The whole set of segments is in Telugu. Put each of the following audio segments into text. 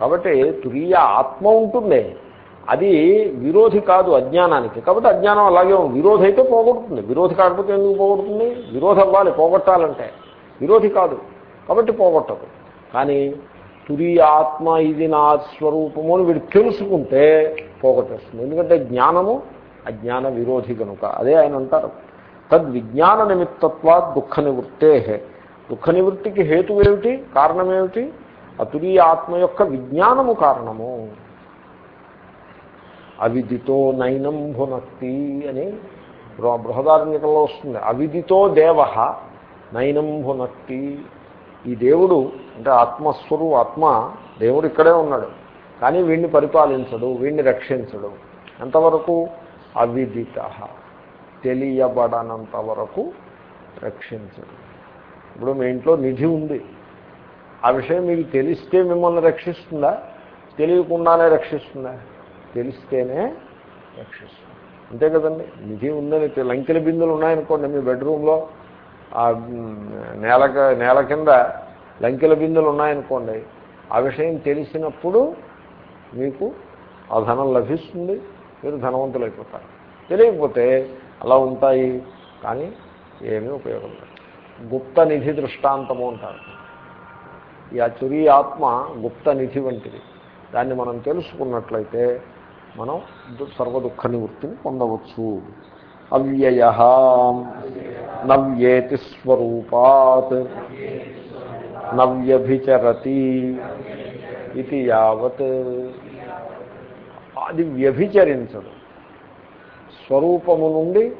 కాబట్టి తురీయ ఆత్మ ఉంటుంది. అది విరోధి కాదు అజ్ఞానానికి. కాబట్టి అజ్ఞానం అలాగే విరోధి అయితే పోగొడుతుంది. విరోధి కాకపోతే ఎందుకు పోగొడుతుంది? విరోధి అవ్వాలి పోగొట్టాలంటే. విరోధి కాదు. కాబట్టి పోగొట్టదు. కానీ తురీయ ఆత్మ ఇది నా స్వరూపము అని వీడు తెలుసుకుంటే పోగొట్టేస్తుంది. ఎందుకంటే జ్ఞానము అజ్ఞాన విరోధి కనుక అదే ఆయన అంటారు. తద్విజ్ఞాన నిమిత్తత్వా దుఃఖ నివృత్తే దుఃఖ నివృత్తికి హేతు ఏమిటి? కారణమేమిటి అతురీయ ఆత్మ యొక్క విజ్ఞానము కారణము. అవిదితో నైనం భునక్తి అని బృహ- బృహదారణ్యకంలో వస్తుంది. అవిదితో దేవ నైనం భునక్తి. ఈ దేవుడు అంటే ఆత్మస్వరు ఆత్మ దేవుడు ఇక్కడే ఉన్నాడు. కానీ వీడిని పరిపాలించడు వీడిని రక్షించడు. ఎంతవరకు? అవిదిత తెలియబడనంత వరకు రక్షించడు. ఇప్పుడు మీ ఇంట్లో నిధి ఉంది. ఆ విషయం మీకు తెలిస్తే మిమ్మల్ని రక్షిస్తుందా? తెలియకుండానే రక్షిస్తుందా? తెలిస్తేనే రక్షిస్తుంది. అంతే కదండి. నిధి ఉందని లంకెల బిందులు ఉన్నాయనుకోండి మీ బెడ్రూమ్లో. ఆ నేల నేల కింద లంకెల బిందులు ఉన్నాయనుకోండి. ఆ విషయం తెలిసినప్పుడు మీకు ఆ ధనం లభిస్తుంది. మీరు ధనవంతులు అయిపోతారు తెలియకపోతే అలా ఉంటాయి. కానీ ఏమీ ఉపయోగం లేదు. గుప్త నిధి దృష్టాంతము అంటారు. ఈ అచురీ ఆత్మ గుప్త నిధి వంటిది. దాన్ని మనం తెలుసుకున్నట్లయితే మనం దు- సర్వ దుఃఖ నివృత్తిని పొందవచ్చు. అవ్యయ నవ్యేతి స్వరూపాత్ నవ్యభిచరతి ఇది యావత్. అది వ్యభిచరించదు. స్వరూపము నుండి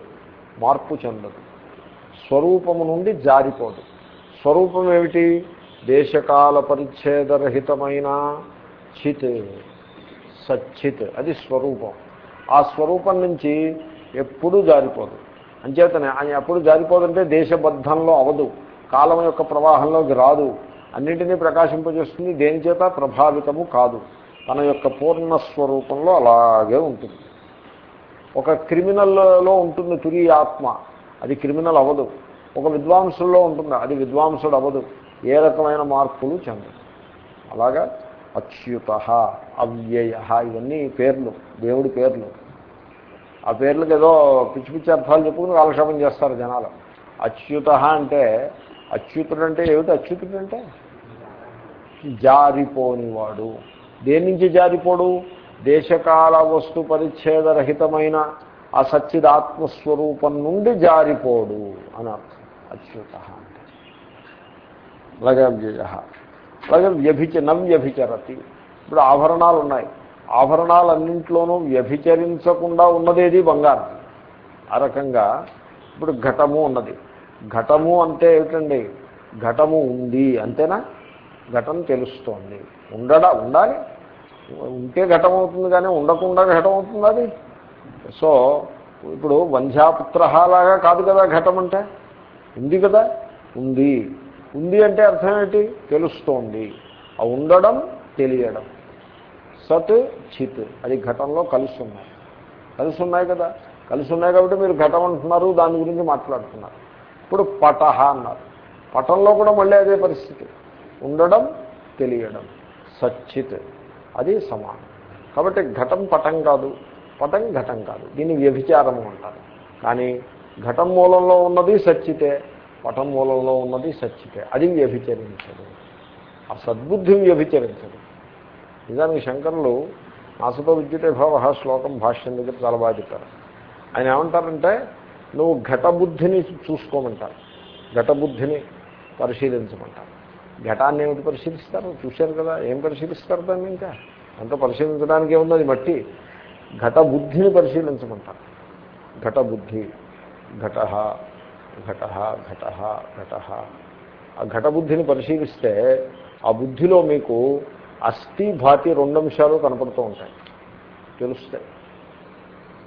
మార్పు చెందదు. స్వరూపము నుండి జారిపోదు. స్వరూపం ఏమిటి? దేశకాల పరిచ్ఛేదరహితమైన చిత్ సచ్చిత్ అది స్వరూపం. ఆ స్వరూపం నుంచి ఎప్పుడూ జారిపోదు. అంచేతనే ఆయన ఎప్పుడు జారిపోదంటే దేశబద్ధంలో అవదు. కాలం యొక్క ప్రవాహంలోకి రాదు. అన్నింటినీ ప్రకాశింపజేస్తుంది. దేని చేత? ప్రభావితము కాదు. తన యొక్క పూర్ణ స్వరూపంలో అలాగే ఉంటుంది. ఒక క్రిమినల్లో ఉంటుంది తురి ఆత్మ. అది క్రిమినల్ అవ్వదు ఒక విద్వాంసుల్లో ఉంటుంది. అది విద్వాంసుడు అవ్వదు ఏ రకమైన మార్పులు చెందదు అలాగా అచ్యుత అవ్యయ ఇవన్నీ పేర్లు దేవుడి పేర్లు. ఆ పేర్లకు ఏదో పిచ్చి పిచ్చి అర్థాలు చెప్పుకుని కాలక్షేపం చేస్తారు జనాలు. అచ్యుత అంటే అచ్యుతుడు అంటే ఏమిటి? అచ్యుతుడు అంటే జారిపోనివాడు. దేని నుంచి జారిపోడు? దేశకాల వస్తు పరిచ్ఛేదరహితమైన ఆ సచ్చిదాత్మస్వరూపం నుండి జారిపోడు అని అర్థం. అచ్యుత అంటే అలాగే అవ్యయ అలాగే వ్యభిచ నవ్యభిచరతి ఇప్పుడు ఆభరణాలు ఉన్నాయి ఆభరణాలన్నింటిలోనూ వ్యభిచరించకుండా ఉన్నదేది బంగారం. ఆ రకంగా ఇప్పుడు ఘటము ఉన్నది. ఘటము అంటే ఏమిటండి? ఘటము ఉంది అంతేనా? ఘటం తెలుస్తోంది. ఉండడా? ఉండాలి. ఉంటే ఘటం అవుతుంది కానీ ఉండకుండా ఘటం అవుతుంది అది? సో ఇప్పుడు వంధ్యాపుత్ర లాగా కాదు కదా ఘటం అంటే? ఉంది కదా? ఉంది. ఉంది అంటే అర్థం ఏంటి? తెలుస్తోంది. ఆ ఉండడం తెలియడం. సత్ చిత్. అది ఘటంలో కలిసి ఉన్నాయి కలిసి ఉన్నాయి కదా? కలిసి ఉన్నాయి కాబట్టి మీరు ఘటం అంటున్నారు దాని గురించి మాట్లాడుతున్నారు. ఇప్పుడు పటహ అన్నారు. పటంలో కూడా మళ్ళీ అదే పరిస్థితి. ఉండడం తెలియడం. సచ్చిత్ అది సమానం. కాబట్టి ఘటం పటం కాదు. పటం ఘటం కాదు. దీన్ని వ్యభిచారము అంటారు. కానీ ఘటం మూలంలో ఉన్నది సచ్చితే పటం మూలంలో ఉన్నది సచ్చితే. అది వ్యభిచరించదు. ఆ సద్బుద్ధి వ్యభిచరించదు. నిజానికి శంకరులు నాసతో విద్యుతే భావ శ్లోకం భాష్యం దగ్గర చాలా బాగా చెప్పారు. ఆయన ఏమంటారంటే నువ్వు ఘటబుద్ధిని చూసుకోమంటారు. ఘటబుద్ధిని పరిశీలించమంటారు. ఘటాన్ని ఏమిటి పరిశీలిస్తారు? చూశారు కదా ఏం పరిశీలిస్తారు దాన్ని ఇంకా? అంత పరిశీలించడానికి ఏముంది? అది మట్టి. ఘటబుద్ధిని పరిశీలించమంటారు. ఘటబుద్ధి ఘట. ఘట ఘట ఘట. ఆ ఘట బుద్ధిని పరిశీలిస్తే ఆ బుద్ధిలో మీకు అస్థి భాతి రెండు అంశాలు కనపడుతూ ఉంటాయి. తెలుస్తాయి.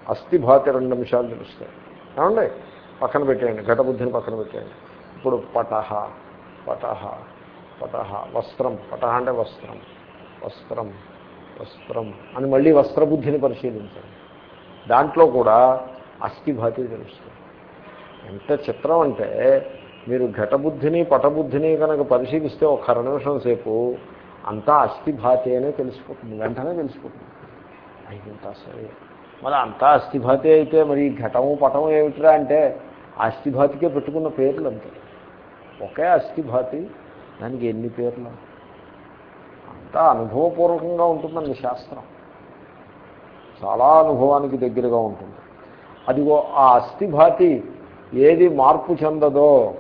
అస్థి భాతి రెండు అంశాలు తెలుస్తాయి. ఏమండి? పక్కన పెట్టేయండి. ఘటబుద్ధిని పక్కన పెట్టేయండి. ఇప్పుడు పటహ పటహ పటహ వస్త్రం. పటహ అంటే వస్త్రం. వస్త్రం వస్త్రం అని మళ్ళీ వస్త్రబుద్ధిని పరిశీలించండి. దాంట్లో కూడా అస్థిభాతి తెలుస్తుంది ఎంత చిత్రం అంటే మీరు ఘటబుద్ధిని పటబుద్ధిని కనుక పరిశీలిస్తే ఒక అర నిమిషం సేపు అంతా అస్థిభాతి అనే తెలిసిపోతుంది వెంటనే తెలిసిపోతుంది. అయిపోతా సరే. మరి అంతా అస్థిభాతి అయితే మరి ఘటము పటము ఏమిట్రా అంటే అస్థిభాతికే పెట్టుకున్న పేర్లు అంతే. ఒకే అస్థిభాతి దానికి ఎన్ని పేర్లు? అంతా అనుభవపూర్వకంగా ఉంటుందండి శాస్త్రం. చాలా అనుభవానికి దగ్గరగా ఉంటుంది. అదిగో ఆ అస్థిభాతి ఏది మార్పు చెందదో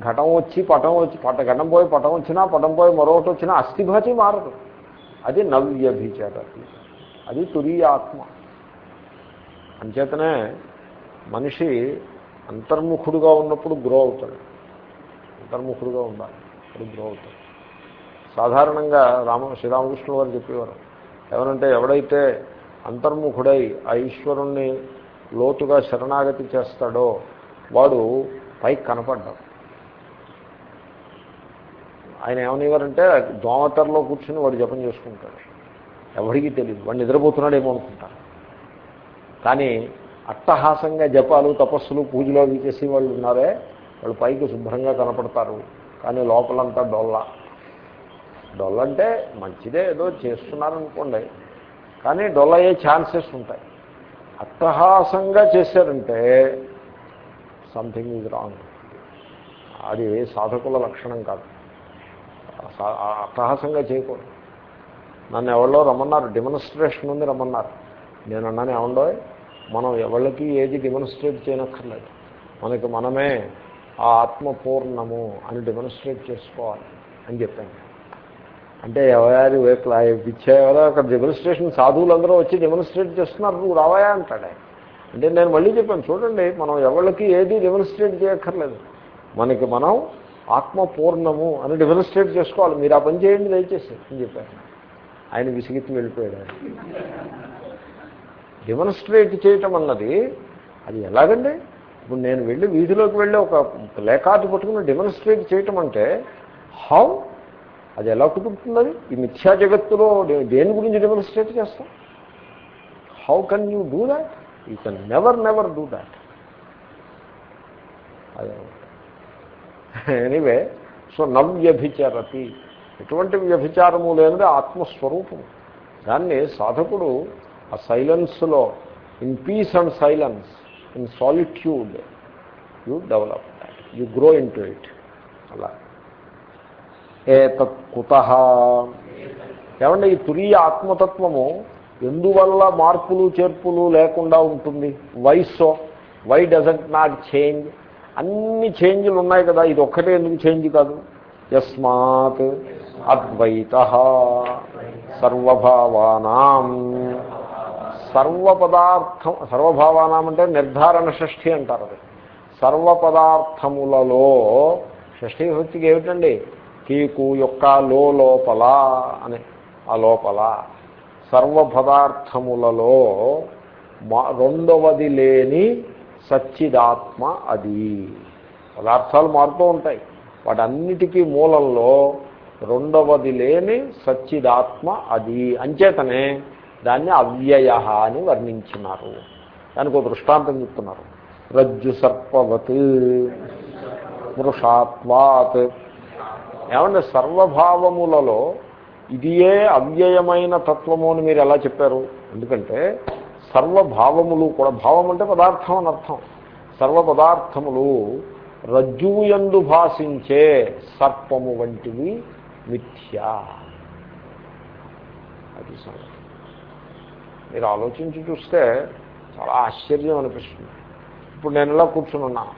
ఘటం వచ్చి పటం వచ్చి పట ఘటం పోయి పటం వచ్చినా పటం పోయి మరొకటి వచ్చినా అస్థిభాతి మారదు. అది నవ్యభిచరతి అది తురీయ ఆత్మ. అంచేతనే మనిషి అంతర్ముఖుడుగా ఉన్నప్పుడు గ్రో అవుతాడు. అంతర్ముఖుడుగా ఉండాలి. అప్పుడు గ్రో అవుతాడు. సాధారణంగా రామ శ్రీరామకృష్ణుల వారు చెప్పేవారు. ఎవరంటే ఎవడైతే అంతర్ముఖుడై ఆ ఈశ్వరుణ్ణి లోతుగా శరణాగతి చేస్తాడో వాడు పైకి కనపడ్డాడు. ఆయన ఏమనేవారంటే దోమతరలో కూర్చుని వాడు జపం చేసుకుంటాడు. ఎవరికి తెలియదు వాడు నిద్రపోతున్నాడేమో అనుకుంటారు. కానీ అట్టహాసంగా జపాలు తపస్సులు పూజలు అవి చేసి వాళ్ళు ఉన్నారే వాళ్ళు పైకి శుభ్రంగా కనపడతారు. కానీ లోపలంతా డొల్ల. డొల్ల అంటే మంచిదే ఏదో చేస్తున్నారనుకోండి. కానీ డొల్ల అయ్యే ఛాన్సెస్ ఉంటాయి. అట్టహాసంగా చేశారంటే సంథింగ్ ఈజ్ రాంగ్ అది సాధకుల లక్షణం కాదు. అట్టహాసంగా చేయకూడదు. నన్ను ఎవరిలో రమ్మన్నారు. డెమోన్స్ట్రేషన్ ఉంది రమ్మన్నారు. నేను అన్నాను ఏమండో మనం ఎవరికి ఏది డెమోన్స్ట్రేట్ చేయనక్కర్లేదు. మనకి మనమే ఆ ఆత్మ పూర్ణము అని డెమోన్స్ట్రేట్ చేసుకోవాలి అని చెప్పాను. అంటే ఎవరి వేపులా ఇచ్చేవారో అక్కడ డెమోన్స్ట్రేషన్ సాధువులందరూ వచ్చి డెమోన్స్ట్రేట్ చేస్తున్నారు. నువ్వు రావాయా? అంటాడే అంటే నేను మళ్ళీ చెప్పాను చూడండి మనం ఎవరికి ఏది డెమోన్స్ట్రేట్ చేయక్కర్లేదు. మనకి మనం ఆత్మ పూర్ణము అని డెమోన్స్ట్రేట్ చేసుకోవాలి. మీరు ఆ పని చేయండి దయచేసి అని చెప్పారు. ఆయన విసిగిత్తి వెళ్ళిపోయాడు డెమోన్స్ట్రేట్ చేయటం అన్నది అది ఎలాగండి? ఇప్పుడు నేను వెళ్ళి వీధిలోకి వెళ్ళి ఒక లేఖాటి పట్టుకుని డెమోన్స్ట్రేట్ చేయటం అంటే హౌ అది ఎలా కుదురుతుంది ఈ మిథ్యా జగత్తులో దేని గురించి డెమోన్స్ట్రేట్ చేస్తాం? How can you do that you can never never do that అదే. ఎనీవే సో నవ్యభిచరతి ఎటువంటి వ్యభిచారము లేనిది ఆత్మస్వరూపము దాన్ని సాధకుడు ఆ సైలెన్స్లో in peace and silence in solitude you develop that you grow into it అలా. ఏతత్ కుత. ఏమంటే ఈ తురీయ ఆత్మతత్వము ఎందువల్ల మార్పులు చేర్పులు లేకుండా ఉంటుంది? వయస్సో వై డజంట్ నాట్ చేంజ్ అన్ని చేంజ్లు ఉన్నాయి కదా ఇది ఒక్కటే ఎందుకు చేంజ్ కాదు? యస్మాత్ అద్వైత సర్వభావానాం. సర్వపదార్థం సర్వభావానాం అంటే నిర్ధారణ షష్ఠి అంటారు అది. సర్వపదార్థములలో షష్ఠీ విభక్తికి ఏమిటండి? కీకు యొక్క లోపల అని ఆ లోపల. సర్వపదార్థములలో మా రెండవది లేని సచ్చిదాత్మ అది. పదార్థాలు మారుతూ ఉంటాయి. వాటన్నిటికీ మూలంలో రెండవది లేని సచ్చిదాత్మ అది. అంచేతనే దాన్ని అవ్యయ అని వర్ణించినారు. దానికి ఒక దృష్టాంతం చెప్తున్నారు. రజ్జు సర్పవత్ మృషాత్వాత్ ఏమంటే సర్వభావములలో ఇదియే అవ్యయమైన తత్వము అని మీరు ఎలా చెప్పారు? ఎందుకంటే సర్వభావములు కూడా భావం అంటే పదార్థం అని అర్థం. సర్వ పదార్థములు రజ్జుయందు భాషించే సర్పము వంటివి మిథ్యా. అది మీరు ఆలోచించి చూస్తే చాలా ఆశ్చర్యం అనిపిస్తుంది. ఇప్పుడు నేను ఇలా కూర్చుని ఉన్నాను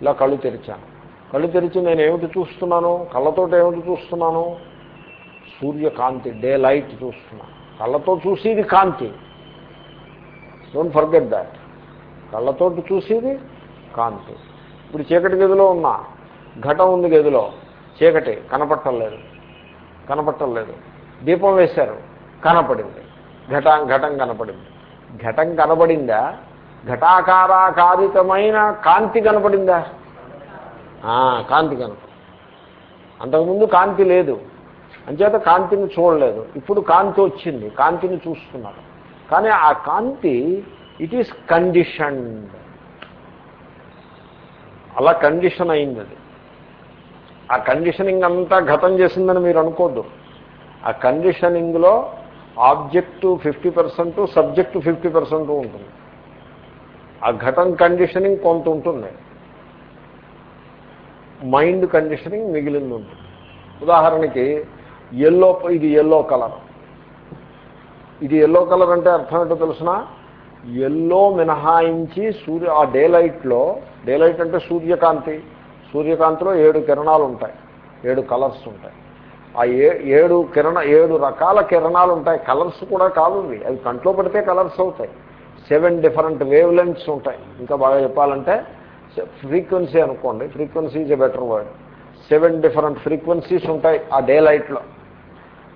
ఇలా కళ్ళు తెరిచాను. కళ్ళు తెరిచి నేను ఏమిటి చూస్తున్నాను? కళ్ళతోటి ఏమిటి చూస్తున్నాను? సూర్యకాంతి డే లైట్ చూస్తున్నాను కళ్ళతో చూసేది కాంతి. డోంట్ ఫర్గెట్ దాట్ కళ్ళతో చూసేది కాంతి. ఇప్పుడు చీకటి గదిలో ఉన్నా. ఘటం ఉంది గదిలో. చీకటి కనపట్టలేదు కనపట్టలేదు దీపం వేశారు. కనపడింది. ఘటం ఘటం కనపడింది. ఘటం కనపడిందా? ఘటాకారాకారితమైన కాంతి కనపడిందా? కాంతి కనపడి అంతకుముందు కాంతి లేదు. అంచేత కాంతిని చూడలేదు. ఇప్పుడు కాంతి వచ్చింది. కాంతిని చూస్తున్నారు కానీ ఆ కాంతి ఇట్ ఈస్ కండిషన్డ్ అలా కండిషన్ అయింది అది ఆ కండిషనింగ్ అంతా గతం చేసిందని మీరు అనుకోద్దు. ఆ కండిషనింగ్లో object fifty percent subject fifty percent ఉంటుంది. ఆ ఘటం కండిషనింగ్ కొంత ఉంటుంది. మైండ్ కండిషనింగ్ మిగిలింది ఉంటుంది. ఉదాహరణకి ఎల్లో ఇది ఎల్లో కలర్ ఇది ఎల్లో కలర్ అంటే అర్థం ఏంటో తెలిసిన? ఎల్లో మినహాయించి సూర్య ఆ డే లైట్లో డే లైట్ అంటే సూర్యకాంతి. సూర్యకాంతిలో ఏడు కిరణాలు ఉంటాయి. ఏడు కలర్స్ ఉంటాయి. ఆ ఏ ఏడు కిరణ ఏడు రకాల కిరణాలు ఉంటాయి. కలర్స్ కూడా కాదు అవి కంట్లో పడితే కలర్స్ అవుతాయి. సెవెన్ డిఫరెంట్ వేవ్ లెంగ్స్ ఉంటాయి. ఇంకా బాగా చెప్పాలంటే ఫ్రీక్వెన్సీ అనుకోండి. Frequency is a better word seven different frequencies ఉంటాయి ఆ డే లైట్లో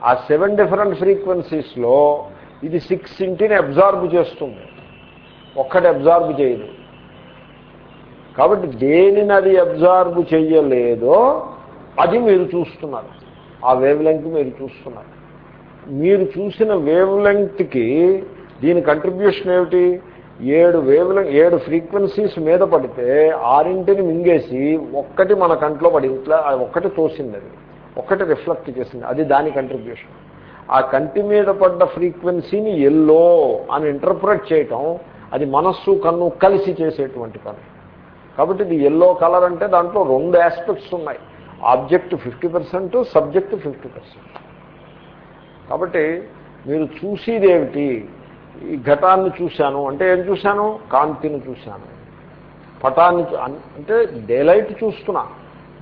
ఆ సెవెన్ డిఫరెంట్ ఫ్రీక్వెన్సీస్లో ఇది సిక్స్ ఇంటిని అబ్జార్బ్ చేస్తుంది. ఒక్కటి అబ్జార్బ్ చేయదు. కాబట్టి దేనిని అది అబ్జార్బ్ చేయలేదో అది మీరు చూస్తున్నారు. ఆ వేవ్ లెంగ్త్ మీరు చూస్తున్నారు. మీరు చూసిన వేవ్ లెంగ్త్కి దీని కంట్రిబ్యూషన్ ఏమిటి? ఏడు వేవ్ ఏడు ఫ్రీక్వెన్సీస్ మీద పడితే ఆరింటిని మింగేసి ఒక్కటి మన కంట్లో పడి ఇట్లా ఒక్కటి తోసింది అది. ఒక్కటి రిఫ్లెక్ట్ చేసింది. అది దాని కంట్రిబ్యూషన్ ఆ కంటి మీద పడ్డ ఫ్రీక్వెన్సీని ఎల్లో అని ఇంటర్ప్రెట్ చేయటం అది మనస్సు కన్ను కలిసి చేసేటువంటి పని కాబట్టి ఇది ఎల్లో కలర్ అంటే దాంట్లో రెండు ఆస్పెక్ట్స్ ఉన్నాయి. Object fifty percent subject fifty percent కాబట్టి మీరు చూసేది ఏమిటి? ఈ ఘటాన్ని చూశాను. అంటే ఏం చూశాను? కాంతిని చూశాను. పటాన్ని అంటే డేలైట్ చూస్తున్నా.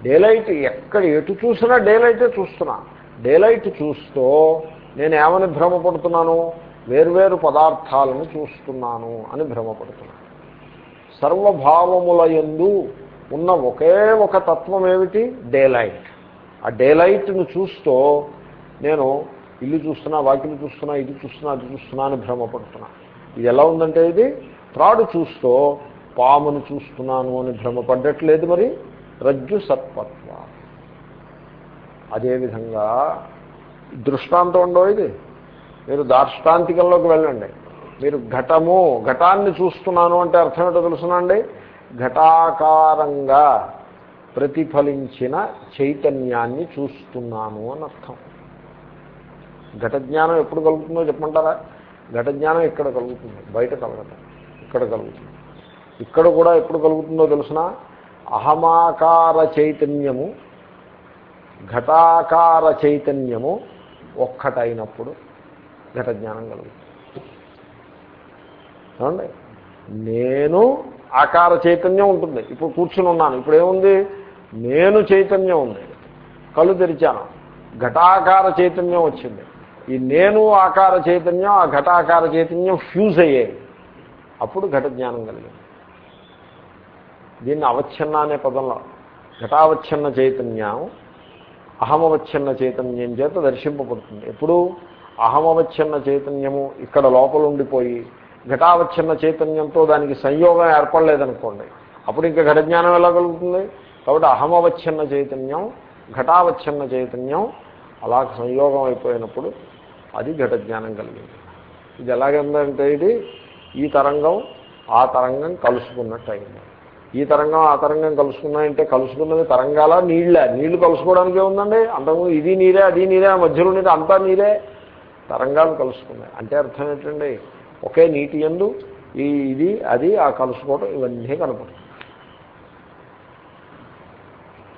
డేలైట్ ఎక్కడ ఎటు చూసినా డేలైటే చూస్తున్నా. డేలైట్ చూస్తూ నేను ఏమని భ్రమపడుతున్నాను? వేర్వేరు పదార్థాలను చూస్తున్నాను అని భ్రమపడుతున్నాను. సర్వభావముల ఎందు ఉన్న ఒకే ఒక తత్వం ఏమిటి? డేలైట్. ఆ డేలైట్ను చూస్తూ నేను ఇల్లు చూస్తున్నా వాకిలు చూస్తున్నా ఇది చూస్తున్నా అది చూస్తున్నా అని భ్రమపడుతున్నా. ఇది ఎలా ఉందంటే ఇది? త్రాడు చూస్తూ పామును చూస్తున్నాను అని భ్రమపడ్డట్లేదు మరి. రజ్జు సత్పత్వ అదేవిధంగా దృష్టాంతం ఉండవు ఇది? మీరు దార్ష్టాంతికంలోకి వెళ్ళండి. మీరు ఘటము ఘటాన్ని చూస్తున్నాను అంటే అర్థం ఏంటో తెలుసునండి ఘటాకారంగా ప్రతిఫలించిన చైతన్యాన్ని చూస్తున్నాను అని అర్థం. ఘట జ్ఞానం ఎప్పుడు కలుగుతుందో చెప్పమంటారా? ఘట జ్ఞానం ఇక్కడ కలుగుతుంది బయట కలగటం ఇక్కడ కలుగుతుంది. ఇక్కడ కూడా ఎప్పుడు కలుగుతుందో తెలుసిన? అహమాకార చైతన్యము ఘటాకార చైతన్యము ఒక్కటైనప్పుడు ఘట జ్ఞానం కలుగుతుంది. ఏమండి? నేను ఆకార చైతన్యం ఉంటుంది. ఇప్పుడు కూర్చుని ఉన్నాను. ఇప్పుడు ఏముంది? నేను చైతన్యం ఉంది. కళ్ళు తెరిచాను. ఘటాకార చైతన్యం వచ్చింది. ఈ నేను ఆకార చైతన్యం ఆ ఘటాకార చైతన్యం ఫ్యూజ్ అయ్యాయి. అప్పుడు ఘట జ్ఞానం కలిగింది. దీన్ని అవచ్ఛన్న అనే పదంలో. ఘటావచ్ఛన్న చైతన్యం అహమవచ్ఛన్న చైతన్యం చేత దర్శింపబడుతుంది. ఎప్పుడు? అహమవచ్ఛన్న చైతన్యము ఇక్కడ లోపల ఉండిపోయి ఘటావచ్ఛన్న చైతన్యంతో దానికి సంయోగం ఏర్పడలేదనుకోండి. అప్పుడు ఇంకా ఘటజ్ఞానం ఎలా కలుగుతుంది? కాబట్టి అహమవచ్ఛన్న చైతన్యం ఘటావచ్ఛన్న చైతన్యం అలా సంయోగం అయిపోయినప్పుడు అది ఘటజ్ఞానం కలిగింది. ఇది ఎలాగందంటే ఇది ఈ తరంగం ఆ తరంగం కలుసుకున్నట్టు అయింది. ఈ తరంగం ఆ తరంగం కలుసుకున్నాయంటే కలుసుకున్నది తరంగాల నీళ్ళ. నీళ్ళు కలుసుకోవడానికే ఉందండి. అంతకు ఇది నీరే అది నీరే మధ్యలో నీరే అంతా నీరే. తరంగాలు కలుసుకున్నాయి. అంటే అర్థం ఏంటండి? ఒకే నీటి ఎందు ఈ ఇది అది ఆ కలుసుకోవడం ఇవన్నీ కనపడుతుంది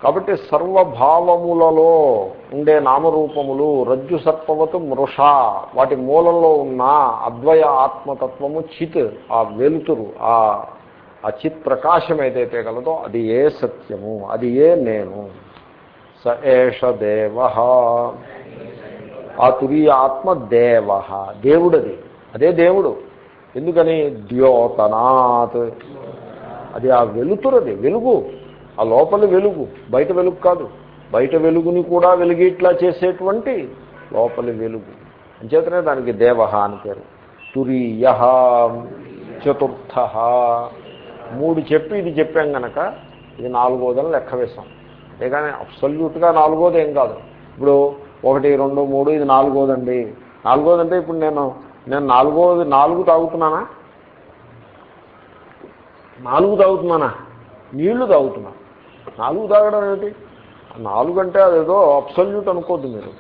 కాబట్టి సర్వభావములలో ఉండే నామరూపములు రజ్జు సర్పవతు మృష. వాటి మూలంలో ఉన్న అద్వయ ఆత్మతత్వము చిత్ ఆ వెలుతురు ఆ ఆ చిత్ ప్రకాశం ఏదైతే కలదో అది ఏ సత్యము అది ఏ నేను. స ఏష దేవ. ఆ తురీయ ఆత్మ దేవ. దేవుడది. అదే దేవుడు. ఎందుకని? ద్యోతనాత్. అది ఆ వెలుతురది వెలుగు. ఆ లోపల వెలుగు. బయట వెలుగు కాదు. బయట వెలుగుని కూడా వెలిగిట్లా చేసేటువంటి లోపలి వెలుగు. అంచేతనే దానికి దేవ అని పేరు. తురీయ. చతుర్థ. మూడు చెప్పి ఇది చెప్పాం గనక ఇది నాలుగోదని లెక్క వేసాం అంతేగాని అబ్సల్యూట్గా నాలుగోది ఏం కాదు. ఇప్పుడు ఒకటి రెండు మూడు ఇది నాలుగోదండి. నాలుగోదంటే ఇప్పుడు నేను నేను నాలుగోది నాలుగు తాగుతున్నానా? నాలుగు తాగుతున్నానా? నీళ్ళు తాగుతున్నా. నాలుగు తాగడం ఏమిటి? నాలుగు అంటే అదేదో అబ్సల్యూట్ అనుకోద్దు మీరు.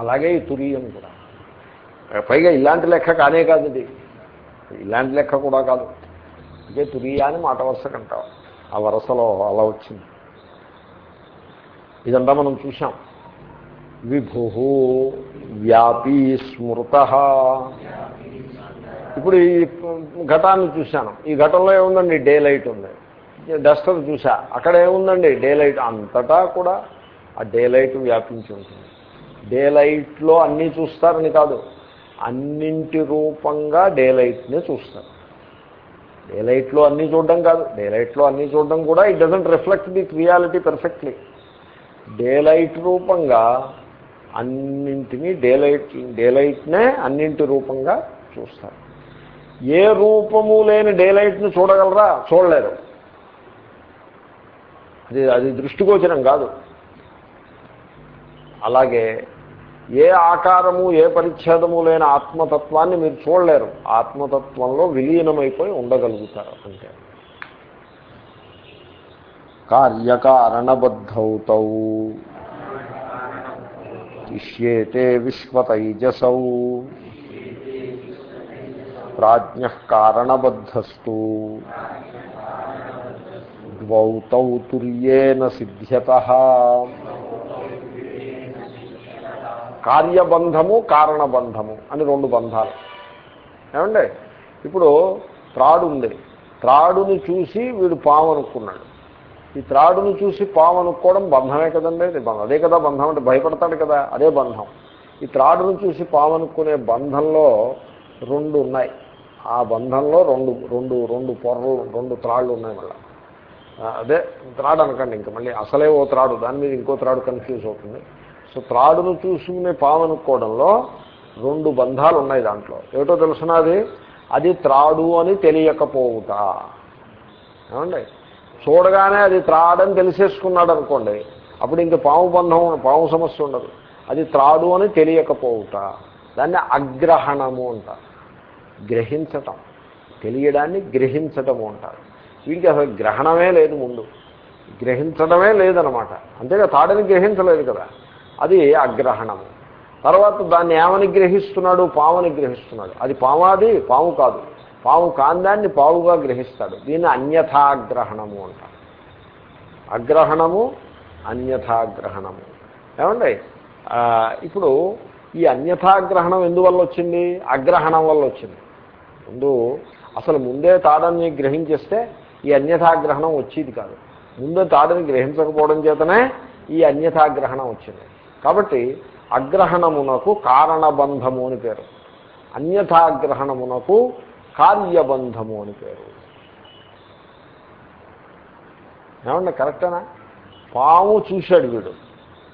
అలాగే ఈ తురియం కూడా. పైగా ఇలాంటి లెక్క కానే కాదు ఇది ఇలాంటి లెక్క కూడా కాదు. ఇదే తురియా అని మాట వరుస కంటాం ఆ వరుసలో అలా వచ్చింది. ఇదంతా మనం చూసాం విభు వ్యాపీ స్మృత. ఇప్పుడు ఈ ఘటాన్ని చూశాను. ఈ ఘటంలో ఏముందండి? డే లైట్ ఉంది. డస్టర్ చూసా అక్కడ ఏముందండి? డే లైట్ అంతటా కూడా ఆ డే లైట్ వ్యాపించి ఉంటుంది. డే లైట్లో అన్నీ చూస్తారని కాదు. అన్నింటి రూపంగా డే లైట్నే చూస్తారు. డే లైట్లో అన్నీ చూడడం కాదు. డే లైట్లో అన్నీ చూడడం కూడా it doesn't reflect the reality perfectly the light రూపంగా అన్నింటినీ డే లైట్ డే లైట్నే అన్నింటి రూపంగా చూస్తారు. ఏ రూపము లేని డే లైట్ని చూడగలరా? చూడలేరు. అది అది దృష్టిగోచరం కాదు. అలాగే ఏ ఆకారము ఏ పరిచ్ఛేదము లేని ఆత్మతత్వాన్ని మీరు చూడలేరు. ఆత్మతత్వంలో విలీనమైపోయి ఉండగలుగుతారు అంటే కార్యకారణబద్ధౌతౌ. ఇష్యేతే విశ్వతైజసౌ. ప్రాజ్ఞ కారణబద్ధస్తు ద్వౌతౌ తుల్యేన సిద్ధ్యత. కార్యబంధము కారణబంధము అని రెండు బంధాలు. ఏమండి? ఇప్పుడు త్రాడు ఉంది. త్రాడుని చూసి వీడు పాము అనుకున్నాడు ఈ త్రాడుని చూసి పాము అనుకోవడం బంధమే కదండి? అది బంధం. అదే కదా బంధం అంటే భయపడతాడు కదా? అదే బంధం. ఈ త్రాడును చూసి పాము అనుకునే బంధంలో రెండు ఉన్నాయి. ఆ బంధంలో రెండు రెండు రెండు పొరలు రెండు త్రాళ్ళు ఉన్నాయి మళ్ళీ. అదే త్రాడు అనకండి ఇంకా. మళ్ళీ అసలే ఓ త్రాడు. దాని మీద ఇంకో త్రాడు కన్ఫ్యూజ్ అవుతుంది. సో త్రాడును చూసుకునే పాము అనుకోవడంలో రెండు బంధాలు ఉన్నాయి దాంట్లో. ఏమిటో తెలుసున్నది అది? త్రాడు అని తెలియకపోవుట. ఏమండి? చూడగానే అది త్రాడని తెలిసేసుకున్నాడు అనుకోండి అప్పుడు ఇంక పాము బంధం పాము సమస్య ఉండదు. అది త్రాడు అని తెలియకపోవుట. దాన్ని అగ్రహణము అంటారు. గ్రహించటం. తెలియడాన్ని గ్రహించటము అంటారు. వీడికి అసలు గ్రహణమే లేదు ముందు. గ్రహించడమే లేదనమాట. అంతేగా తాడని గ్రహించలేదు కదా. అది అగ్రహణము. తర్వాత దాన్ని ఏమని గ్రహిస్తున్నాడు? పాముని గ్రహిస్తున్నాడు. అది పావాది పావు కాదు. పావు కాందాన్ని పావుగా గ్రహిస్తాడు. దీన్ని అన్యథాగ్రహణము అంటారు. అగ్రహణము అన్యథాగ్రహణము. ఏమండి? ఇప్పుడు ఈ అన్యథాగ్రహణం ఎందువల్ల వచ్చింది? అగ్రహణం వల్ల వచ్చింది. ముందు అసలు ముందే తాడని గ్రహించేస్తే ఈ అన్యథాగ్రహణం వచ్చేది కాదు. ముందే తాడని గ్రహించకపోవడం చేతనే ఈ అన్యథాగ్రహణం వచ్చింది. కాబట్టి అగ్రహణమునకు కారణబంధము అని పేరు. అన్యథాగ్రహణమునకు కార్యబంధము అని పేరు. ఏమన్నా కరెక్టేనా? పాము చూశాడు వీడు.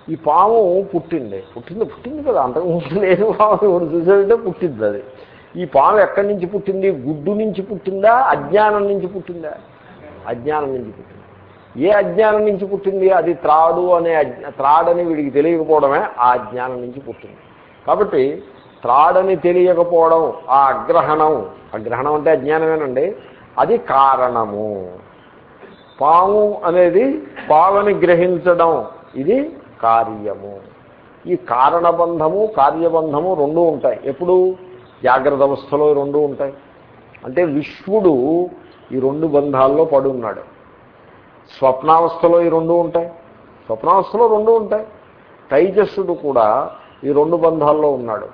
ఈ పాము పుట్టింది. పుట్టింది పుట్టింది కదా. అంతకుముందు లేదు పాము ఇప్పుడు చూసాడంటే పుట్టింది అది. ఈ పాము ఎక్కడి నుంచి పుట్టింది? గుడ్డు నుంచి పుట్టిందా? అజ్ఞానం నుంచి పుట్టిందా? అజ్ఞానం నుంచి పుట్టింది. ఏ అజ్ఞానం నుంచి పుట్టింది? అది త్రాడు అనే త్రాడని వీడికి తెలియకపోవడమే ఆ అజ్ఞానం నుంచి పుట్టింది. కాబట్టి త్రాడని తెలియకపోవడం ఆ అగ్రహణం అగ్రహణం అంటే అజ్ఞానమేనండి అది కారణము. పాము అనేది పావని గ్రహించడం ఇది కార్యము. ఈ కారణబంధము కార్యబంధము రెండూ ఉంటాయి. ఎప్పుడు? జాగ్రత్త అవస్థలో రెండు ఉంటాయి. అంటే విశ్వడు ఈ రెండు బంధాల్లో పడున్నాడు. స్వప్నావస్థలో ఈ రెండు ఉంటాయి. స్వప్నావస్థలో రెండు ఉంటాయి. తైజస్సుడు కూడా ఈ రెండు బంధాల్లో ఉన్నాడు.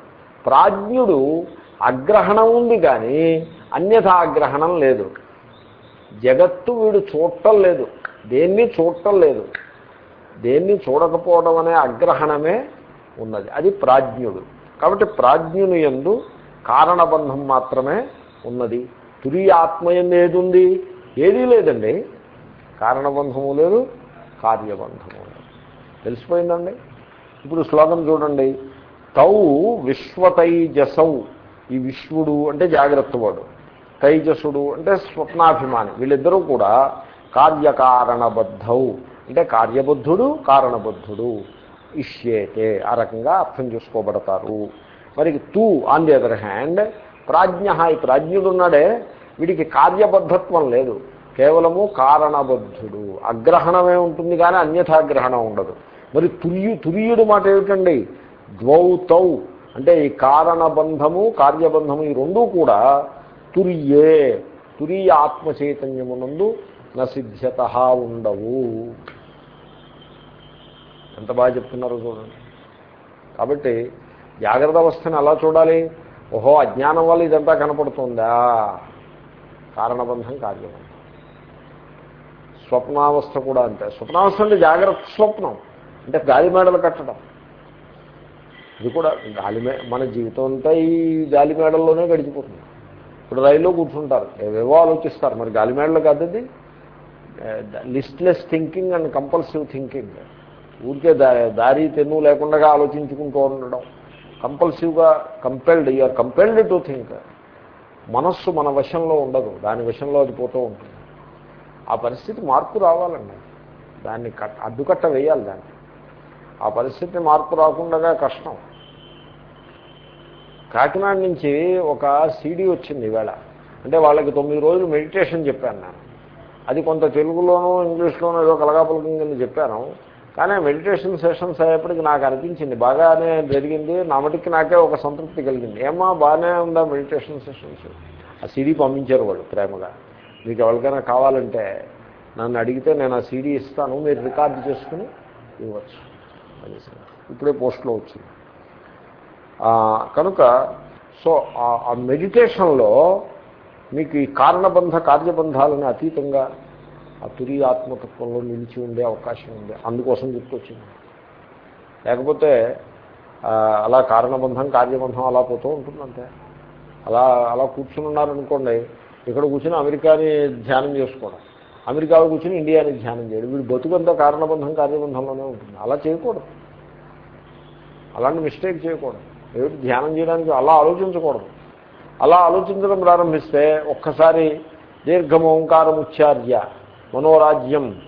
ప్రాజ్ఞుడు అగ్రహణం ఉంది కానీ అన్యథాగ్రహణం లేదు. జగత్తు వీడు చూడటం లేదు. దేన్ని చూడటం లేదు. దేన్ని చూడకపోవడం అనే అగ్రహణమే ఉన్నది. అది ప్రాజ్ఞుడు. కాబట్టి ప్రాజ్ఞుని ఎందు కారణబంధం మాత్రమే ఉన్నది. తురియాత్మయం ఏది ఉంది ఏదీ లేదండి. కారణబంధము లేదు కార్యబంధము లేదు. తెలిసిపోయిందండి? ఇప్పుడు శ్లోకం చూడండి. తౌ విశ్వతైజసౌ. ఈ విశ్వడు అంటే జాగ్రత్త వాడు. తైజసుడు అంటే స్వప్నాభిమాని. వీళ్ళిద్దరూ కూడా కార్యకారణబద్ధౌ. అంటే కార్యబద్ధుడు కారణబద్ధుడు. ఇష్యేతే. ఆ రకంగా అర్థం చేసుకోబడతారు. మరి తూ ఆన్ ది అదర్ హ్యాండ్ ప్రాజ్ఞ ఈ ప్రాజ్ఞుడున్నాడే. వీడికి కార్యబద్ధత్వం లేదు. కేవలము కారణబద్ధుడు. అగ్రహణమే ఉంటుంది కానీ అన్యథాగ్రహణం ఉండదు. మరి తుర్యు తుర్యుడు మాట ఏమిటండి? ద్వౌ తౌ అంటే ఈ కారణబంధము కార్యబంధము ఈ రెండూ కూడా తుర్యే తురీయ ఆత్మచైతన్యమునందు నసిద్ధ్యత ఉండవు. ఎంత బాగా చెప్తున్నారో చూడండి. కాబట్టి జాగ్రత్త అవస్థని ఎలా చూడాలి? ఓహో అజ్ఞానం వల్ల ఇదంతా కనపడుతుందా? కారణబంధం కార్యబంధం. స్వప్నావస్థ కూడా అంతే. స్వప్నావస్థ అంటే జాగ్రత్త స్వప్నం. అంటే గాలి మేడలు కట్టడం. ఇది కూడా గాలిమే మన జీవితం అంతా ఈ గాలి మేడల్లోనే గడిచిపోతుంది. ఇప్పుడు రైల్లో కూర్చుంటారు. ఏవేవో ఆలోచిస్తారు. మరి గాలిమేడలు కాదు అది. Listless thinking and compulsive thinking. ఊరికే దారి తెన్ను లేకుండా ఆలోచించుకుంటూ ఉండడం. కంపల్సివ్గా compelled you're compelled to think. మనస్సు మన వశంలో ఉండదు. దాని వశంలో అది పోతూ ఉంటుంది. ఆ పరిస్థితి మార్పు రావాలండి. దాన్ని కట్ అడ్డుకట్ట వేయాలి దాన్ని. ఆ పరిస్థితి మార్పు రాకుండా కష్టం. కాకినాడ నుంచి ఒక సీడీ వచ్చింది ఈవేళ. అంటే వాళ్ళకి తొమ్మిది రోజులు మెడిటేషన్ చెప్పాను నేను. అది కొంత తెలుగులోనూ ఇంగ్లీష్లోనూ ఏదో కలగాపలకం కింద చెప్పాను. కానీ మెడిటేషన్ సెషన్స్ అయ్యేప్పటికి నాకు అనిపించింది. బాగానే జరిగింది. నా మటుకి నాకే ఒక సంతృప్తి కలిగింది. ఏమా బాగానే ఉందా మెడిటేషన్ సెషన్స్? ఆ సిడీ పంపించారు వాళ్ళు ప్రేమగా. మీకు ఎవరికైనా కావాలంటే నన్ను అడిగితే నేను ఆ సీడీ ఇస్తాను మీరు రికార్డు చేసుకుని ఇవ్వచ్చు. ఇప్పుడే పోస్ట్లో వచ్చింది. కనుక సో ఆ మెడిటేషన్లో మీకు ఈ కారణబంధ కార్యబంధాలను అతీతంగా ఆ తురియాత్మతత్వంలో నిలిచి ఉండే అవకాశం ఉంది. అందుకోసం గుర్తొచ్చింది. లేకపోతే అలా కారణబంధం కార్యబంధం అలా పోతూ ఉంటుందంటే. అలా అలా కూర్చుని ఉన్నారనుకోండి ఇక్కడ కూర్చుని అమెరికాని ధ్యానం చేసుకోవడం. అమెరికాలో కూర్చుని ఇండియాని ధ్యానం చేయడం. వీడు బతుకంతా కారణబంధం కార్యబంధంలోనే ఉంటుంది. అలా చేయకూడదు. అలాంటి మిస్టేక్ చేయకూడదు. ఏమిటి? ధ్యానం చేయడానికి అలా ఆలోచించకూడదు. అలా ఆలోచించడం ప్రారంభిస్తే ఒక్కసారి దీర్ఘమోంకారం ఉచ్చార్య మనోరాజ్యం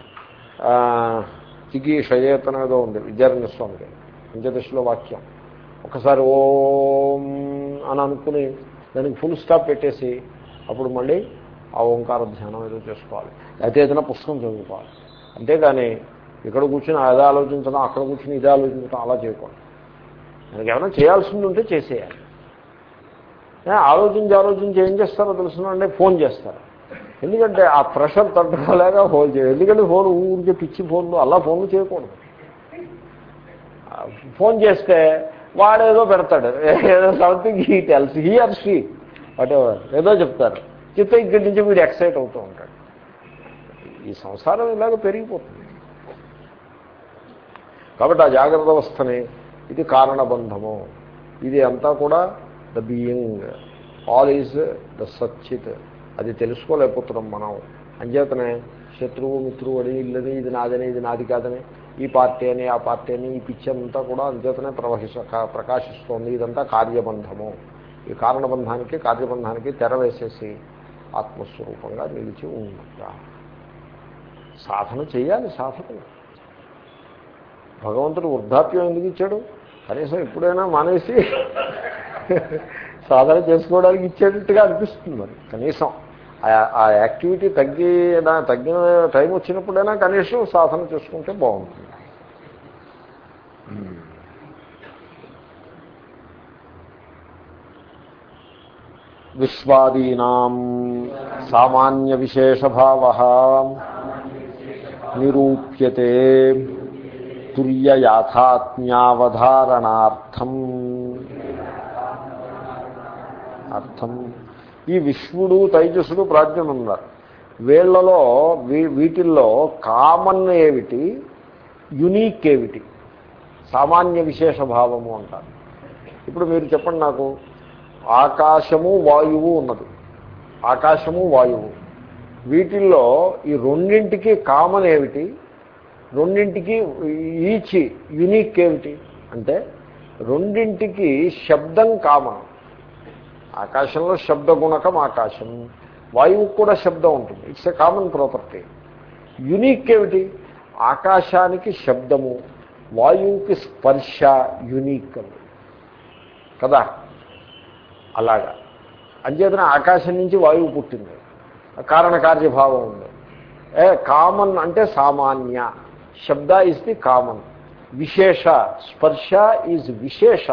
చికీషయేతన ఏదో ఉంది విద్యారణ్య స్వామికి. పంచదశలో వాక్యం. ఒకసారి ఓం అని అనుకుని దానికి ఫుల్ స్టాప్ పెట్టేసి అప్పుడు మళ్ళీ ఆ ఓంకార ధ్యానం ఏదో చేసుకోవాలి. అయితే ఏదైనా పుస్తకం చదువుకోవాలి. అంతేగాని ఇక్కడ కూర్చుని అదే ఆలోచించడం అక్కడ కూర్చుని ఇదే ఆలోచించడం అలా చేయకూడదు. మనకి ఏమైనా చేయాల్సింది ఉంటే చేసేయాలి. ఆలోచించి ఆలోచించి ఏం చేస్తారో తెలుసునంటే ఫోన్ చేస్తారు. ఎందుకంటే ఆ ప్రెషర్ తట్టుకోలేక ఫోన్ చేయాలి ఎందుకంటే ఫోన్ ఊరికే పిచ్చి ఫోన్లు అలా ఫోన్లు చేయకూడదు. ఫోన్ చేస్తే వాడేదో పెడతాడు. ఏదో something he tells he or she whatever ఏదో చెప్తారు. చెప్తే ఇక్కడి నుంచి వీడు ఎక్సైట్ అవుతూ ఉంటాడు. ఈ సంసారం ఇలాగ పెరిగిపోతుంది. కాబట్టి ఆ జాగ్రత్త అవస్థని ఇది కారణబంధము. ఇది అంతా కూడా the being all is the సచ్చిత్. అది తెలుసుకోలేకపోతున్నాం మనం. అంచేతనే శత్రువు మిత్రువు అని ఇల్లని ఇది నాదని ఇది నాది కాదని. ఈ పార్టీ అని ఆ పార్టీ అని ఈ పిచ్చి అంతా కూడా అంచేతనే ప్రవహిస్త ప్రకాశిస్తోంది. ఇదంతా కార్యబంధము. ఈ కారణబంధానికి కార్యబంధానికి తెర వేసేసి ఆత్మస్వరూపంగా నిలిచి ఉంటా సాధన చేయాలి సాధకులు భగవంతుడు వృద్ధాప్యం ఎందుకు ఇచ్చాడు? కనీసం ఎప్పుడైనా మానేసి సాధన చేసుకోవడానికి ఇచ్చేటట్టుగా అనిపిస్తుంది మరి. కనీసం ఆ యాక్టివిటీ తగ్గి తగ్గిన టైం వచ్చినప్పుడైనా కనీసం సాధన చేసుకుంటే బాగుంటుంది. విశ్వాదీనా సామాన్య విశేషభావ నిరూప్యతే తుల్యయాథాత్మ్యావధారణార్థం. అర్థం. ఈ విశ్వడు తైజస్సుడు ప్రాజ్ఞం ఉన్నారు. వీళ్ళలో వీటిల్లో కామన్ ఏమిటి? యునీక్ ఏమిటి? సామాన్య విశేష భావము అంటారు. ఇప్పుడు మీరు చెప్పండి నాకు. ఆకాశము వాయువు ఉన్నది. ఆకాశము వాయువు. వీటిల్లో ఈ రెండింటికి కామన్ ఏమిటి? రెండింటికి ఈచ్ యునిక్ ఏమిటి? అంటే రెండింటికి శబ్దం కామన్ ఆకాశంలో శబ్ద గుణకం ఆకాశం. వాయువుకు కూడా శబ్దం ఉంటుంది. It's a common property unique ఏమిటి? ఆకాశానికి శబ్దము వాయువుకి స్పర్శ యునీక్ కదా? అలాగా. అంచేతన ఆకాశం నుంచి వాయువు పుట్టింది. కారణకార్యభావం ఉంది. ఏ కామన్ అంటే సామాన్య. శబ్ద ఇస్ ది కామన్ విశేష స్పర్శ ఈజ్ విశేష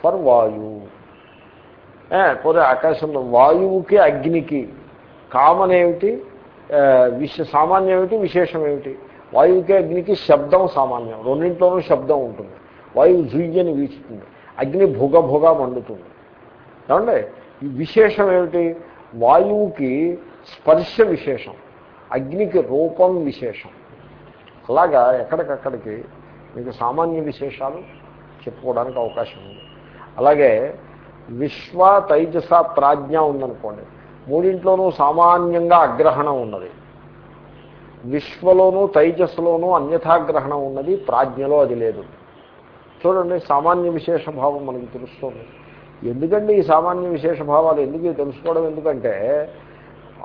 ఫర్ వాయు పోతే ఆకాశంలో వాయువుకి అగ్నికి కామన్ ఏమిటి? విశ సామాన్యం ఏమిటి? విశేషం ఏమిటి? వాయువుకి అగ్నికి శబ్దం సామాన్యం. రెండింట్లోనూ శబ్దం ఉంటుంది. వాయువు జుయ్యని వీచుతుంది. అగ్ని భుగ భుగ మండుతుంది. ఏమండి? ఈ విశేషం ఏమిటి? వాయువుకి స్పర్శ విశేషం అగ్నికి రూపం విశేషం. అలాగా ఎక్కడికక్కడికి మీకు సామాన్య విశేషాలు చెప్పుకోవడానికి అవకాశం ఉంది. అలాగే విశ్వ తైజస ప్రాజ్ఞ ఉందనుకోండి మూడింట్లోనూ సామాన్యంగా అగ్రహణం ఉన్నది. విశ్వలోనూ తైజస్సులోనూ అన్యథాగ్రహణం ఉన్నది ప్రాజ్ఞలో అది లేదు. చూడండి సామాన్య విశేష భావం మనకి తెలుస్తుంది. ఎందుకంటే ఈ సామాన్య విశేష భావాలు? ఎందుకు తెలుసుకోవడం ఎందుకంటే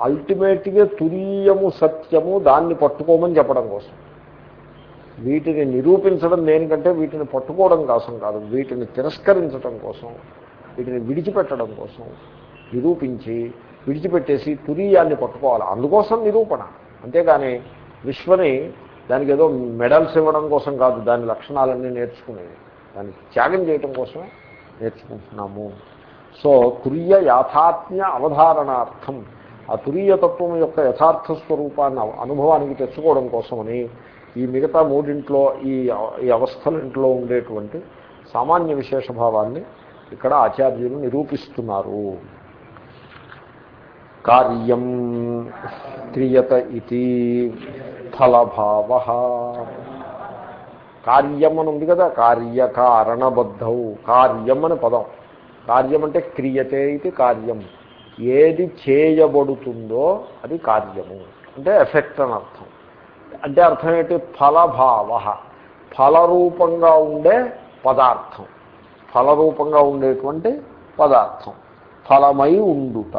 అల్టిమేట్గా తురీయము సత్యము దాన్ని పట్టుకోమని చెప్పడం కోసం. వీటిని నిరూపించడం దేనికంటే వీటిని పట్టుకోవడం కోసం కాదు వీటిని తిరస్కరించడం కోసం వీటిని విడిచిపెట్టడం కోసం నిరూపించి విడిచిపెట్టేసి తురీయాన్ని పట్టుకోవాలి. అందుకోసం నిరూపణ. అంతేగాని విశ్వని దానికి ఏదో మెడల్స్ ఇవ్వడం కోసం కాదు దాని లక్షణాలన్నీ నేర్చుకునేది దానికి త్యాగం చేయటం కోసమే నేర్చుకుంటున్నాము. సో తురియ యాథాత్మ్య అవధారణార్థం ఆ తురీయతత్వం యొక్క యథార్థ స్వరూపాన్ని అనుభవానికి తెచ్చుకోవడం కోసమని ఈ మిగతా మూడింట్లో ఈ ఈ అవస్థలింట్లో ఉండేటువంటి సామాన్య విశేష భావాన్ని ఇక్కడ ఆచార్యులు నిరూపిస్తున్నారు. కార్యం క్రియత ఇది ఫలభావ కార్యం అని ఉంది కదా కార్యకారణబద్ధౌ. కార్యం అని పదం. కార్యం అంటే క్రియతే ఇది కార్యం. ఏది చేయబడుతుందో అది కార్యము. అంటే ఎఫెక్ట్ అని అర్థం. అంటే అర్థం ఏంటి? ఫలభావ. ఫలరూపంగా ఉండే పదార్థం. ఫలరూపంగా ఉండేటువంటి పదార్థం. ఫలమై ఉండుట.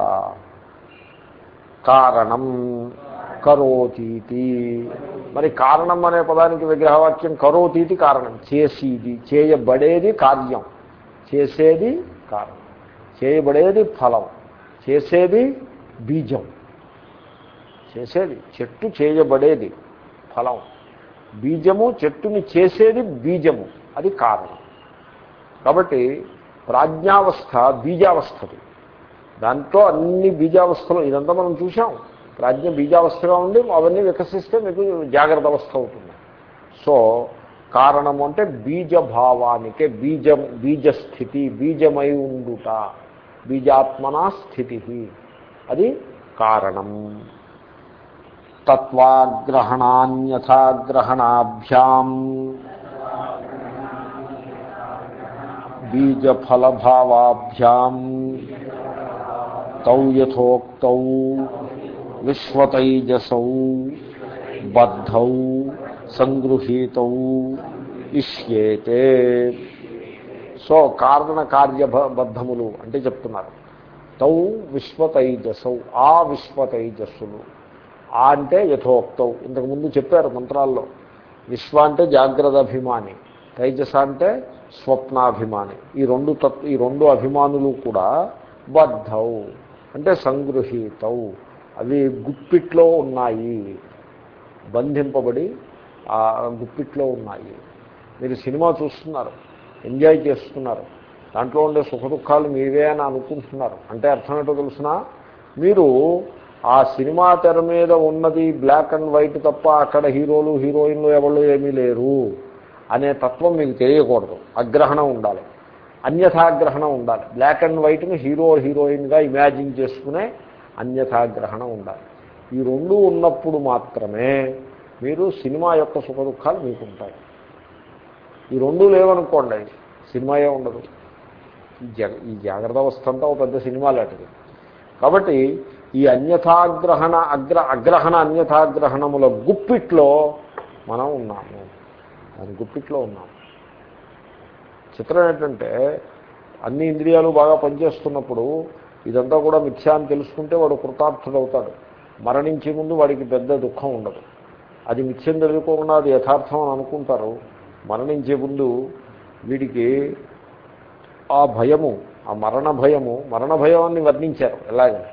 కారణం. కరోతీతి. మరి కారణం అనే పదానికి విగ్రహవాక్యం కరోతీతి కారణం. చేసేది చేయబడేది కార్యం. చేసేది కారణం. చేయబడేది ఫలం. చేసేది బీజం. చేసేది చెట్టు చేయబడేది ఫలం. బీజము చెట్టుని చేసేది బీజము. అది కారణం. కాబట్టి ప్రాజ్ఞావస్థ బీజావస్థది. దాంట్లో అన్ని బీజావస్థలు ఇదంతా మనం చూసాం ప్రాజ్ఞ బీజావస్థగా ఉండి అవన్నీ వికసిస్తే మీకు జాగ్రత్త అవస్థ అవుతుంది సో కారణము అంటే బీజభావానికే బీజం బీజస్థితి బీజమై ఉండుట బీజాత్మనా స్థితి అది కారణం తత్వాగ్రహణాన్యథాగ్రహణాభ్యాం బీజఫలభావాభ్యాం తౌ యథోక్తౌ విశ్వతైజసౌ బద్ధౌ సంగృహీతౌ ఇష్యేతే. సో కారణ కార్యబద్ధములు అంటే చెప్తున్నారు. తౌ విశ్వతైజసౌ ఆ విశ్వతైజస్సులు. ఆ అంటే యథోక్తౌ. ఇంతకుముందు చెప్పారు మంత్రాల్లో విశ్వ అంటే జాగ్రత్త అభిమాని తైజస అంటే స్వప్నాభిమాని. ఈ రెండు తత్వ ఈ రెండు అభిమానులు కూడా బద్ధౌ అంటే సంగృహీతౌ. అవి గుప్పిట్లో ఉన్నాయి. బంధింపబడి ఆ గుప్పిట్లో ఉన్నాయి. మీరు సినిమా చూస్తున్నారు. ఎంజాయ్ చేస్తున్నారు. దాంట్లో ఉండే సుఖ దుఃఖాలు మీవే అని అనుకుంటున్నారు. అంటే అర్థం ఏంటో తెలిసిన? మీరు ఆ సినిమా తెర మీద ఉన్నది బ్లాక్ అండ్ వైట్ తప్ప అక్కడ హీరోలు హీరోయిన్లు ఎవరు ఏమీ లేరు అనే తత్వం మీకు తెలియకూడదు. అగ్రహణం ఉండాలి. అన్యథాగ్రహణం ఉండాలి. బ్లాక్ అండ్ వైట్ని హీరో హీరోయిన్గా ఇమాజిన్ చేసుకునే అన్యథాగ్రహణం ఉండాలి. ఈ రెండు ఉన్నప్పుడు మాత్రమే మీరు సినిమా యొక్క సుఖ దుఃఖాలు మీకు ఉంటాయి ఈ రెండు లేవనుకోండి సినిమాయే ఉండదు. ఈ జగ ఈ జాగ్రత్త అవస్థ అంతా ఒక పెద్ద సినిమా లాంటిది. కాబట్టి ఈ అన్యథాగ్రహణ అగ్ర అగ్రహణ అన్యథాగ్రహణముల గుప్పిట్లో మనం ఉన్నాము. దాని గుప్పిట్లో ఉన్నాము. చిత్రం ఏంటంటే అన్ని ఇంద్రియాలు బాగా పనిచేస్తున్నప్పుడు ఇదంతా కూడా మిథ్యా అని తెలుసుకుంటే వాడు కృతార్థుడవుతాడు. మరణించే ముందు వాడికి పెద్ద దుఃఖం ఉండదు. అది మిథ్యం తెలుసుకోకుండా అది యథార్థం అని అనుకుంటారు. మరణించే ముందు వీడికి ఆ భయము ఆ మరణ భయము మరణ భయాన్ని వర్ణించారు. ఎలాగని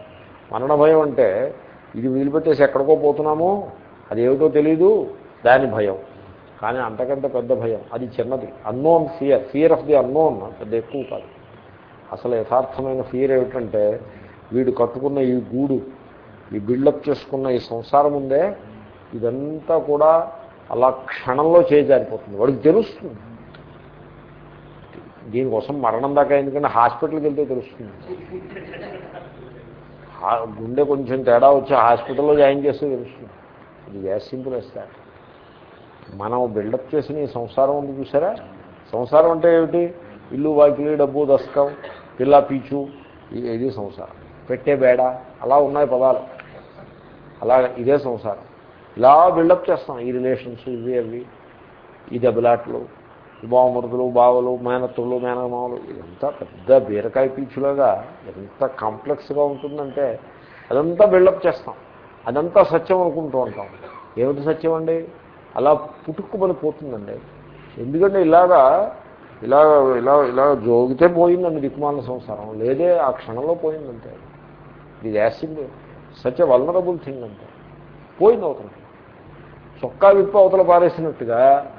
మరణ భయం అంటే ఇది వదిలిపెట్టేసి ఎక్కడికో పోతున్నామో అది ఏమిటో తెలీదు దాని భయం. కానీ అంతకంటే పెద్ద భయం అది చిన్నది. Unknown fear fear of the unknown పెద్ద ఎక్కువ కాదు. అసలు యథార్థమైన ఫియర్ ఏమిటంటే వీడు కట్టుకున్న ఈ గూడు ఈ బిల్డప్ చేసుకున్న ఈ సంసారం ఉందే ఇదంతా కూడా అలా క్షణంలో చేజారిపోతుంది. వాడికి తెలుస్తుంది. దీనికోసం మరణం దాకా ఎందుకంటే హాస్పిటల్కి వెళ్తే తెలుస్తుంది. గుండె కొంచెం తేడా వచ్చి హాస్పిటల్లో జాయిన్ చేస్తే తెలుస్తుంది. ఇది యాజ్ సింపుల్ ఎస్ మనం బిల్డప్ చేసిన ఈ సంసారం ఉంది చూసారా? సంసారం అంటే ఏమిటి? ఇల్లు వాకిలి డబ్బు దశకం పిల్ల పీచు ఇది సంసారం. పెట్టే బేడ అలా ఉన్నాయి పదాలు. అలా ఇదే సంసారం. ఇలా బిల్డప్ చేస్తాం. ఈ రిలేషన్స్ ఇవి అవి. ఈ దెబ్బలాట్లు ఈ బావమరుదులు బావలు మేనత్తులు మేనమామలు ఇదంతా పెద్ద బీరకాయ పీచులాగా ఎంత కాంప్లెక్స్గా ఉంటుందంటే అదంతా బిల్డప్ చేస్తాం. అదంతా సత్యం అనుకుంటూ ఉంటాం. ఏమిటి సత్యం అండి? అలా పుట్టుకుమని పోతుందండి. ఎందుకంటే ఇలాగా ఇలా ఇలా ఇలా జోగితే పోయిందండి దిక్కుమాల సంసారం. లేదే ఆ క్షణంలో పోయిందంటే. ఇది యాసింది సచ్ వల్నరబుల్ థింగ్ అంటే. పోయింది అవుతుంది చొక్కా విప్పు అవతల పారేసినట్టుగా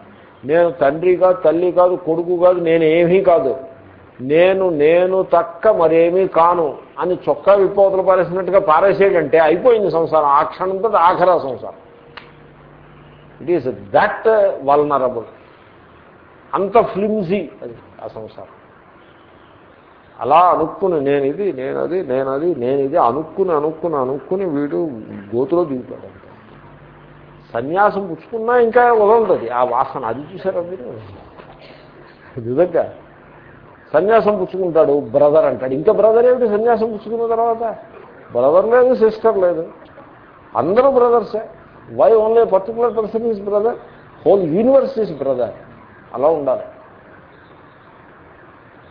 నేను తండ్రి కాదు తల్లి కాదు కొడుకు కాదు నేను ఏమీ కాదు. నేను నేను తక్క మరేమీ కాను అని చొక్కా విప్పవతలు అవతల పారేసినట్టుగా పారేసేటంటే అయిపోయింది సంసారం. ఆ క్షణంతో ఆఖరా సంసారం. ఇట్ ఈస్ దట్ వల్నరబుల్ అంత ఫ్లిమ్జీ అది ఆ సంసారం. అలా అనుక్కుని నేను ఇది నేను అది నేను అది నేను ఇది అనుక్కుని అనుక్కుని అనుక్కుని వీడు గోతులో దిగుతాడు అంతే. సన్యాసం పుచ్చుకున్నా ఇంకా వదలదు ఆ వాసన అది చూసారా మీరు? నిజంగా. సన్యాసం పుచ్చుకుంటాడు బ్రదర్ అంటాడు. ఇంకా బ్రదర్ ఏమిటి సన్యాసం పుచ్చుకున్న తర్వాత? బ్రదర్ లేదు సిస్టర్ లేదు. అందరూ బ్రదర్సే. Why only particular person is brother whole universe is brother అలా ఉండాలి.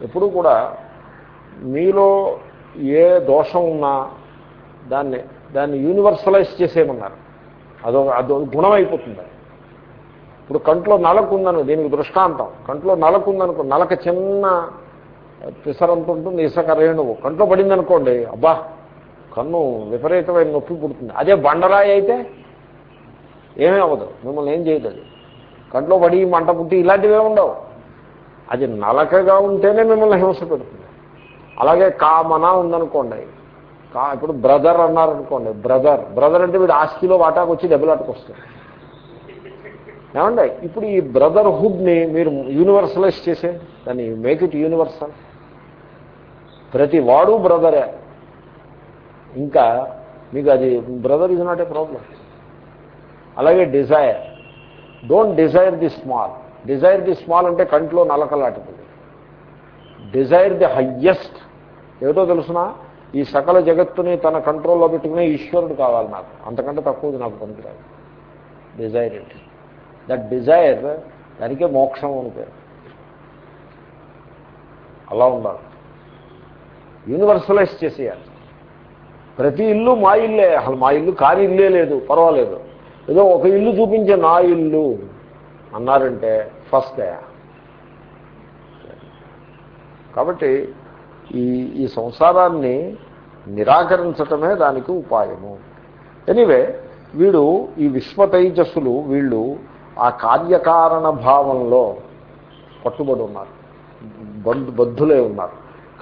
ఎప్పుడు కూడా మీలో ఏ దోషం ఉన్నా దాన్ని దాన్ని యూనివర్సలైజ్ చేసేయమన్నారు. అదొక అదో గుణం అయిపోతుంది ఇప్పుడు కంట్లో నలకు ఉందను దీనికి దృష్టాంతం. కంట్లో నలకు ఉందనుకో నలక చిన్న పిసరంత ఉంటుంది ఇసుక రేణువు కంట్లో పడింది అనుకోండి అబ్బా కన్ను విపరీతమైన నొప్పి పుడుతుంది. అదే బండరాయి అయితే ఏమీ అవ్వదు. మిమ్మల్ని ఏం చేయదు అది. కంట్లో పడి మంట పుట్టి ఇలాంటివే ఉండవు. అది నలకగా ఉంటేనే మిమ్మల్ని హింస పెడుతుంది. అలాగే కామన ఉందనుకోండి. కా ఇప్పుడు బ్రదర్ అన్నారనుకోండి బ్రదర్. బ్రదర్ అంటే వీడు ఆస్తిలో వాటాకు వచ్చి దెబ్బలాటకు వస్తుంది ఏమండి? ఇప్పుడు ఈ బ్రదర్హుడ్ని మీరు యూనివర్సలైజ్ చేసే దాన్ని మేక్ ఇట్ యూనివర్సల్ ప్రతి వాడు బ్రదరే. ఇంకా మీకు అది brother is not a problem అలాగే desire don't desire the small desire the small అంటే కంట్లో నలకలాటుతుంది డిజైర్ ది హయ్యెస్ట్ ఏదో తెలుసునా? ఈ సకల జగత్తుని తన కంట్రోల్లో పెట్టుకునే ఈశ్వరుడు కావాలి నాకు. అంతకంటే తక్కువది నాకు పనికిరాదు. డిజైర్ ఇట్ దట్ డిజైర్ దానికే మోక్షం అని పేరు. అలా ఉండాలి. యూనివర్సలైజ్ చేసేయాలి. ప్రతి ఇల్లు మా ఇల్లే. అసలు మా ఇల్లు కాని ఇల్లే లేదు. పర్వాలేదు. ఏదో ఒక ఇల్లు చూపించే నా ఇల్లు అన్నారంటే ఫస్ట్ కాబట్టి ఈ ఈ సంసారాన్ని నిరాకరించటమే దానికి ఉపాయము. ఎనివే వీడు ఈ విశ్వతైజస్సులు వీళ్ళు ఆ కార్యకారణ భావంలో పట్టుబడి ఉన్నారు. బంధు బద్ధులే ఉన్నారు.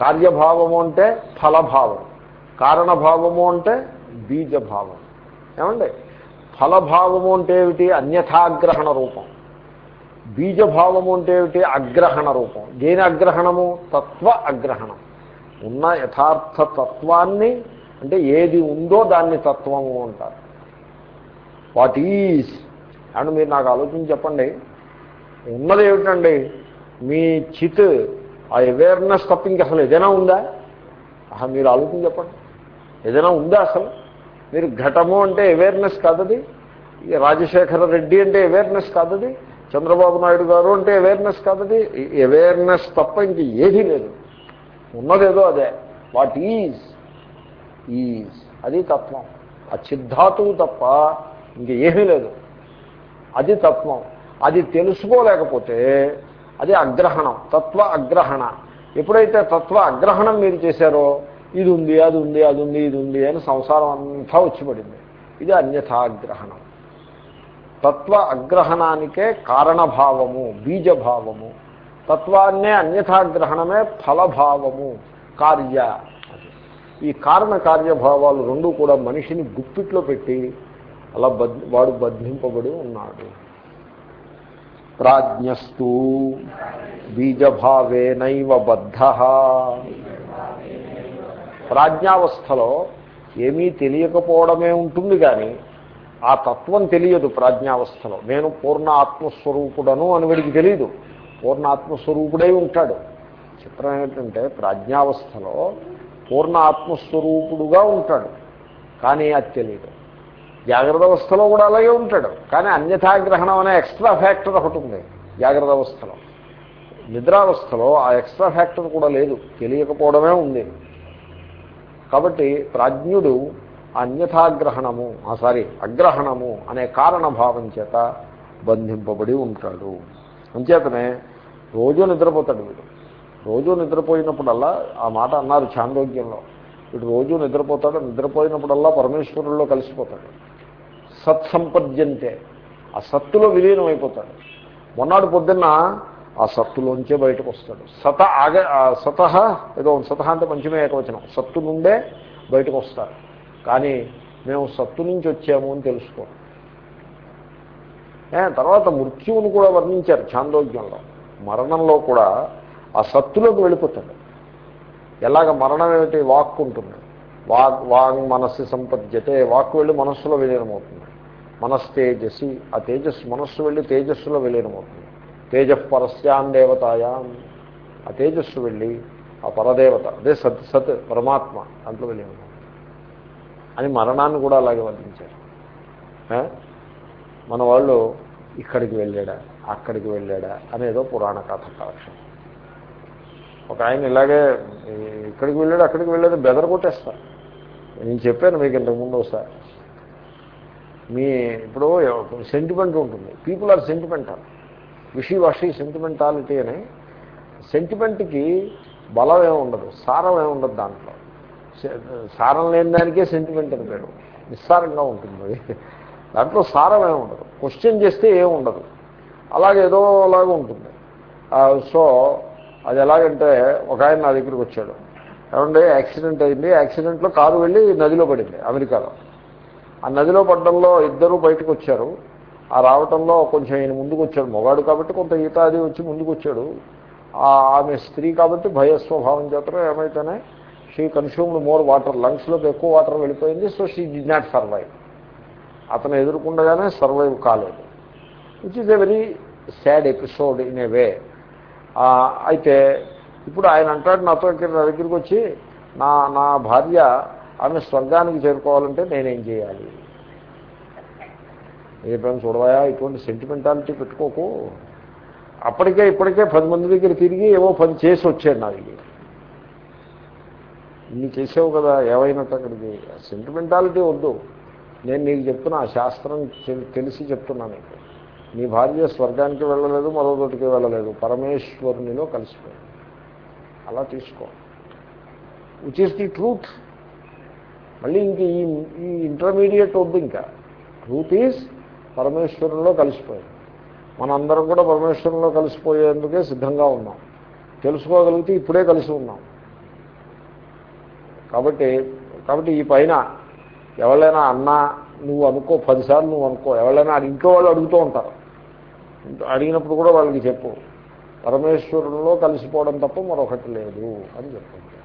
కార్యభావము అంటే ఫలభావం. కారణభావము అంటే బీజభావం. ఏమండి? ఫలభావము అంటే ఏమిటి? అన్యథాగ్రహణ రూపం. బీజభావము అంటే ఏమిటి? అగ్రహణ రూపం. దేని అగ్రహణము? తత్వ అగ్రహణం. ఉన్న యథార్థ తత్వాన్ని అంటే ఏది ఉందో దాన్ని తత్వము అంటారు. What is? అని మీరు నాకు ఆలోచించి చెప్పండి. ఉన్నది ఏమిటండి? మీ చిత్ ఆ అవేర్నెస్ తప్ప ఇంక అసలు ఏదైనా ఉందా? మీరు ఆలోచించి చెప్పండి. ఏదైనా ఉందా అసలు? మీరు ఘటము అంటే అవేర్నెస్ కాదది? రాజశేఖర రెడ్డి అంటే అవేర్నెస్ కాదది? చంద్రబాబు నాయుడు గారు అంటే అవేర్నెస్ కాదది? అవేర్నెస్ తప్ప ఇంక ఏదీ లేదు. ఉన్నదేదో అదే. వాట్ ఈజ్ ఈజ్ అది తత్వం. ఆ చిద్ధాతువు తప్ప ఇంక ఏమీ లేదు. అది తత్వం. అది తెలుసుకోలేకపోతే అది అగ్రహణం. తత్వ అగ్రహణ. ఎప్పుడైతే తత్వ అగ్రహణం మీరు చేశారో ఇది ఉంది అది ఉంది అది ఉంది ఇది ఉంది అని సంసారం అంతా వచ్చి పడింది ఇది అన్యథాగ్రహణం. తత్వ అగ్రహణానికే కారణభావము బీజభావము. తత్వాన్నే అన్యథాగ్రహణమే ఫలభావము కార్య. ఈ కారణ కార్యభావాలు రెండు కూడా మనిషిని గుప్పిట్లో పెట్టి అలా బద్ వాడు బంధింపబడి ఉన్నాడు. ప్రాజ్ఞస్తు బీజభావేనైవ బద్ధ. ప్రాజ్ఞావస్థలో ఏమీ తెలియకపోవడమే ఉంటుంది కానీ ఆ తత్వం తెలియదు ప్రాజ్ఞావస్థలో. నేను పూర్ణ ఆత్మస్వరూపుడను అని వీడికి తెలియదు పూర్ణ ఆత్మస్వరూపుడై ఉంటాడు. చిత్రం ఏంటంటే ప్రాజ్ఞావస్థలో పూర్ణ ఆత్మస్వరూపుడుగా ఉంటాడు. కానీ అది తెలియదు జాగ్రత్త అవస్థలో కూడా అలాగే ఉంటాడు. కానీ అన్యథాగ్రహణం అనే ఎక్స్ట్రా ఫ్యాక్టర్ ఒకటి ఉంది జాగ్రత్త అవస్థలో. నిద్రావస్థలో ఆ ఎక్స్ట్రా ఫ్యాక్టర్ కూడా లేదు. తెలియకపోవడమే ఉంది. కాబట్టి ప్రాజ్ఞుడు అన్యథాగ్రహణము సారీ అగ్రహణము అనే కారణభావం చేత బంధింపబడి ఉంటాడు. అంచేతనే రోజు నిద్రపోతాడు వీడు. రోజు నిద్రపోయినప్పుడల్లా ఆ మాట అన్నారు చాందోగ్యంలో వీడు రోజు నిద్రపోతాడు నిద్రపోయినప్పుడల్లా పరమేశ్వరుల్లో కలిసిపోతాడు. సత్సంపద్యంతే. ఆ సత్తులో విలీనం అయిపోతాడు మొన్నాడు పొద్దున్న ఆ సత్తులోంచే బయటకు వస్తాడు. సత ఆగ సత ఏదో సత అంటే మంచిమే ఏకవచనం. సత్తు నుండే బయటకు వస్తారు. కానీ మేము సత్తు నుంచి వచ్చాము అని తెలుసుకో తర్వాత మృత్యువును కూడా వర్ణించారు చాందోగ్యంలో మరణంలో కూడా ఆ సత్తులోకి వెళ్ళిపోతాడు. ఎలాగ మరణం ఏమిటి? వాక్ ఉంటుంది. వాక్ వాంగ్ మనస్సు సంపద్యతే. వాక్ వెళ్ళి మనస్సులో విలీనమవుతుంది. మనస్తేజసి ఆ తేజస్సు మనస్సు వెళ్ళి తేజస్సులో విలీనమవుతుంది. తేజపరస్యాం దేవతాయాం ఆ తేజస్సు వెళ్ళి ఆ పరదేవత అదే సత్ సత్ పరమాత్మ దాంట్లో వెళ్ళి అని మరణాన్ని కూడా అలాగే వర్ణించారు. మన వాళ్ళు ఇక్కడికి వెళ్ళాడా అక్కడికి వెళ్ళాడా అనేదో పురాణ కథ కావచ్చు ఒక ఆయన ఇలాగే ఇక్కడికి వెళ్ళాడు అక్కడికి వెళ్ళాడు బెదర కొట్టేస్తారు. నేను చెప్పాను మీకు ఇంతకుముందు ఒకసారి. మీ ఇప్పుడు సెంటిమెంట్ ఉంటుంది. పీపుల్ ఆర్ సెంటిమెంటల్ విషి సెంటిమెంటాలిటీ అని సెంటిమెంట్కి బలం ఏమి ఉండదు సారం ఏమి ఉండదు దాంట్లో. సారం లేని దానికే సెంటిమెంట్ అని పేరు. నిస్సారంగా ఉంటుంది అది. దాంట్లో సారం ఏమి ఉండదు. క్వశ్చన్ చేస్తే ఏమి ఉండదు. అలాగేదో అలాగే ఉంటుంది. సో అది ఎలాగంటే ఒక ఆయన నా దగ్గరికి వచ్చాడు. ఏమంటే యాక్సిడెంట్ అయింది. యాక్సిడెంట్లో కారు వెళ్ళి నదిలో పడింది అమెరికాలో. ఆ నదిలో పడ్డంలో ఇద్దరు బయటకు వచ్చారు. ఆ రావటంలో కొంచెం ఈయన ముందుకు వచ్చాడు మొగాడు కాబట్టి కొంత ఈత అది వచ్చి ముందుకు వచ్చాడు ఆమె స్త్రీ కాబట్టి భయస్వభావం చేతను ఏమైతేనే షీ కన్స్యూమ్డ్ మోర్ వాటర్ లంగ్స్లోకి ఎక్కువ వాటర్ వెళ్ళిపోయింది so she did not survive అతను ఎదుర్కొండగానే సర్వైవ్ కాలేదు. Which is a very sad episode in a way అయితే ఇప్పుడు ఆయన అంటాడు నాతో నా దగ్గరికి వచ్చి నా నా భార్య ఆమె స్వర్గానికి చేరుకోవాలంటే నేనేం చేయాలి? ఏపైనా చూడవయా? ఇటువంటి సెంటిమెంటాలిటీ పెట్టుకోకు. అప్పటికే ఇప్పటికే పది మంది దగ్గర తిరిగి ఏవో పది చేసి వచ్చాడు నా దగ్గర. ఇన్ని చేసావు కదా ఏమైనట్టు అక్కడికి. సెంటిమెంటాలిటీ వద్దు. నేను నీకు చెప్తున్నా ఆ శాస్త్రం తె- తెలిసి చెప్తున్నా నీకు. నీ భార్య స్వర్గానికి వెళ్ళలేదు మరో చోటికి వెళ్ళలేదు. పరమేశ్వరునిలో కలిసిపోయింది అలా తీసుకో. విచ్ ఈస్ ది ట్రూత్ మళ్ళీ ఇంక ఈ ఈ ఇంటర్మీడియట్ వద్దు ఇంకా. ట్రూత్ ఈజ్ పరమేశ్వరంలో కలిసిపోయింది మనందరం కూడా పరమేశ్వరంలో కలిసిపోయేందుకే సిద్ధంగా ఉన్నాం. తెలుసుకోగలిగితే ఇప్పుడే కలిసి ఉన్నాం. కాబట్టి కాబట్టి ఈ పైన ఎవరైనా అన్నా నువ్వు అనుకో పదిసార్లు నువ్వు అనుకో ఎవరైనా ఇంట్లో వాళ్ళు అడుగుతూ ఉంటారు. అడిగినప్పుడు కూడా వాళ్ళకి చెప్పు. పరమేశ్వరుల్లో కలిసిపోవడం తప్ప మరొకటి లేదు అని చెప్పండి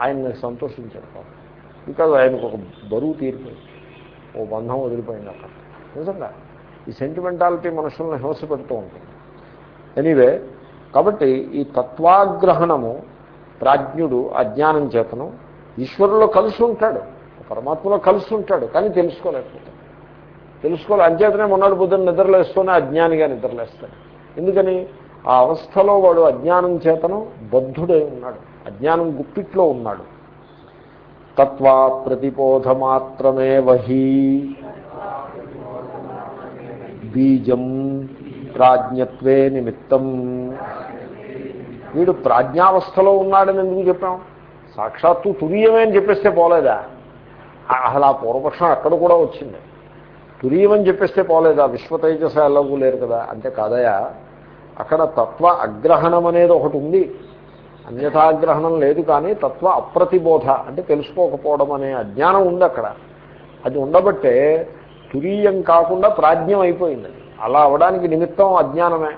ఆయన సంతోషించారు బికాజ్ ఆయనకు ఒక బరువు తీరిపోయింది. ఓ బంధం వదిలిపోయింది అక్కడ. నిజంగా ఈ సెంటిమెంటాలిటీ మనుషులను హింస పెడుతూ ఉంటుంది. ఎనీవే కాబట్టి ఈ తత్వాగ్రహణము ప్రాజ్ఞుడు అజ్ఞానం చేతను ఈశ్వరులో కలిసి ఉంటాడు. పరమాత్మలో కలిసి ఉంటాడు కానీ తెలుసుకోలేకపోతాడు. తెలుసుకోలే అంచేతనే మొన్నటి బుద్ధుని నిద్రలేస్తూనే అజ్ఞానిగా నిద్రలేస్తాడు. ఎందుకని? ఆ అవస్థలో వాడు అజ్ఞానం చేతను బద్ధుడై ఉన్నాడు. అజ్ఞానం గుప్పిట్లో ఉన్నాడు. తత్వా ప్రతిబోధమాత్రమే వహి బీజం ప్రాజ్ఞత్వే నిమిత్తం. వీడు ప్రాజ్ఞావస్థలో ఉన్నాడని ఎందుకు చెప్పాం? సాక్షాత్తు తురీయమే అని చెప్పేస్తే పోలేదా? అసలు ఆ పూర్వపక్షం అక్కడ కూడా వచ్చింది. తురీయమని అని చెప్పేస్తే పోలేదా? విశ్వతేజస ఎలాగూ లేరు కదా? అంటే కాదయా అక్కడ తత్వ అగ్రహణం అనేది ఒకటి ఉంది. అన్యథాగ్రహణం లేదు కానీ తత్వ అప్రతిబోధ అంటే తెలుసుకోకపోవడం అనే అజ్ఞానం ఉంది అక్కడ. అది ఉండబట్టే తురీయం కాకుండా ప్రాజ్ఞం అయిపోయింది. అది అలా అవడానికి నిమిత్తం అజ్ఞానమే.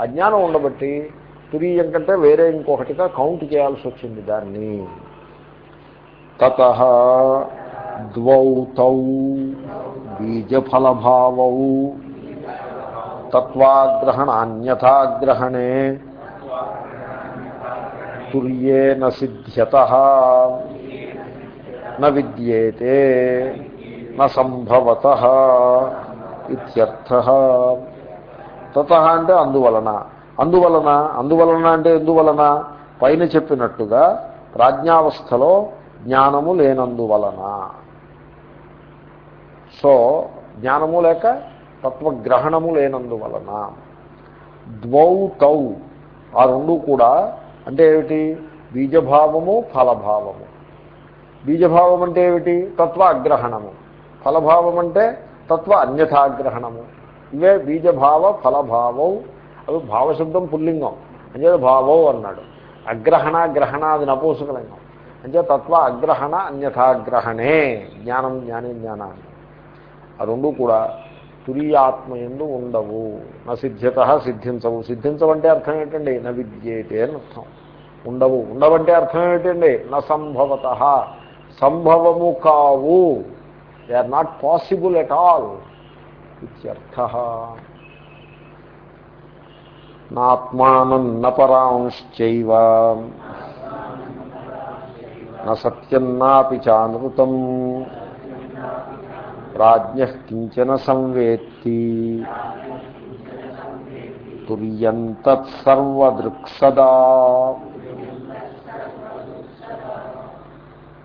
అజ్ఞానం ఉండబట్టి తురీయం కంటే వేరే ఇంకొకటిగా కౌంట్ చేయాల్సి వచ్చింది దాన్ని. తత ద్వౌ తౌ బీజఫలభావౌ తత్వాగ్రహణాన్యథాగ్రహణే తుర్యేన సిద్ధ్యత న విద్యేతే న సంభవత ఇత్యర్థ తత అంటే అందువలన। అందువలన అందువలన అంటే ఎందువలన? పైన చెప్పినట్టుగా ప్రాజ్ఞావస్థలో జ్ఞానము లేనందువలన. సో జ్ఞానము లేక తత్వగ్రహణము లేనందువలన. ద్వౌ తౌ ఆ రెండు కూడా అంటే ఏమిటి? బీజభావము ఫలభావము. బీజభావం అంటే ఏమిటి? తత్వ అగ్రహణము ఫలభావం అంటే తత్వ అన్యథాగ్రహణము. ఇవే బీజభావ ఫలభావం. అవి భావశబ్దం పుల్లింగం. అంటే భావో అన్నాడు. అగ్రహణ గ్రహణ అది నపూసకలింగం. అంటే తత్వ అగ్రహణ అన్యథాగ్రహణే. జ్ఞానం జ్ఞాని జ్ఞానాన్ని. ఆ రెండు కూడా తురియాత్మయందు ఉండవు. నా సిద్ధ్యత సిద్ధించవు. సిద్ధించవంటే అర్థం ఏంటండి? నా విద్యేతే అని అర్థం. ఉండవు. ఉండవంటే అర్థం ఏంటండి? నా సంభవత. సంభవము కావు. They are not possible at all ఇత్యర్థ. నాత్మానం పరాంశ్చైవ. నా సత్యం నాపి చానృతం ప్రాజ్ఞ కించన సంవేత్తి. తుర్యంతత్సర్వదృక్సదా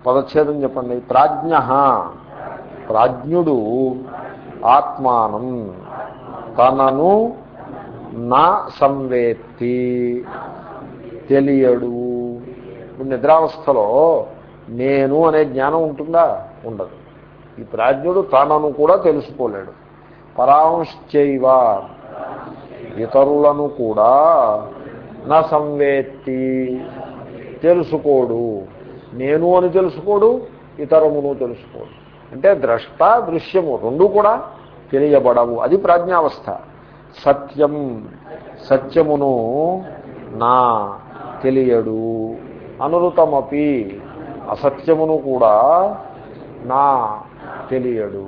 పదచ్ఛేదం చెప్పండి. ప్రాజ్ఞ ప్రాజ్ఞుడు ఆత్మానం తనను నా సంవేత్తి. తెలియడు. ఇప్పుడు నిద్రావస్థలో నేను అనే జ్ఞానం ఉంటుందా? ఉండదు. ఈ ప్రాజ్ఞుడు తనను కూడా తెలుసుకోలేడు. పరాంశ్చైవ ఇతరులను కూడా నా సంవేత్తి. తెలుసుకోడు. నేను అని తెలుసుకోడు ఇతరమును తెలుసుకోడు. అంటే ద్రష్ట దృశ్యము రెండు కూడా తెలియబడవు. అది ప్రాజ్ఞావస్థ. సత్యం సత్యమును నా తెలియడు. అనురుతమపి అసత్యమును కూడా నా తెలియడు.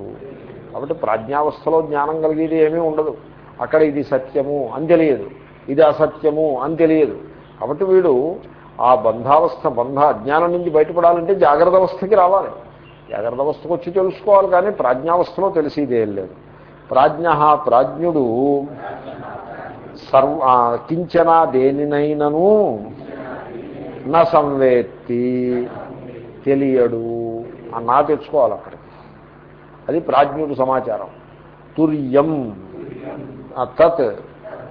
కాబట్టి ప్రాజ్ఞావస్థలో జ్ఞానం కలిగేది ఏమీ ఉండదు. అక్కడ ఇది సత్యము అని తెలియదు. ఇది అసత్యము అని తెలియదు. కాబట్టి వీడు ఆ బంధావస్థ బంధ అజ్ఞానం నుంచి బయటపడాలంటే జాగ్రత్త అవస్థకి రావాలి. జాగ్రత్త అవస్థకు వచ్చి తెలుసుకోవాలి కానీ ప్రాజ్ఞావస్థలో తెలిసేదేం లేదు. ప్రాజ్ఞ ప్రాజ్ఞుడు సర్వ కించన దేనినైనను నా సంవేత్తి తెలియడు. అన్నా తెచ్చుకోవాలి అక్కడికి. అది ప్రాజ్ఞుడు సమాచారం. తుర్యం. తత్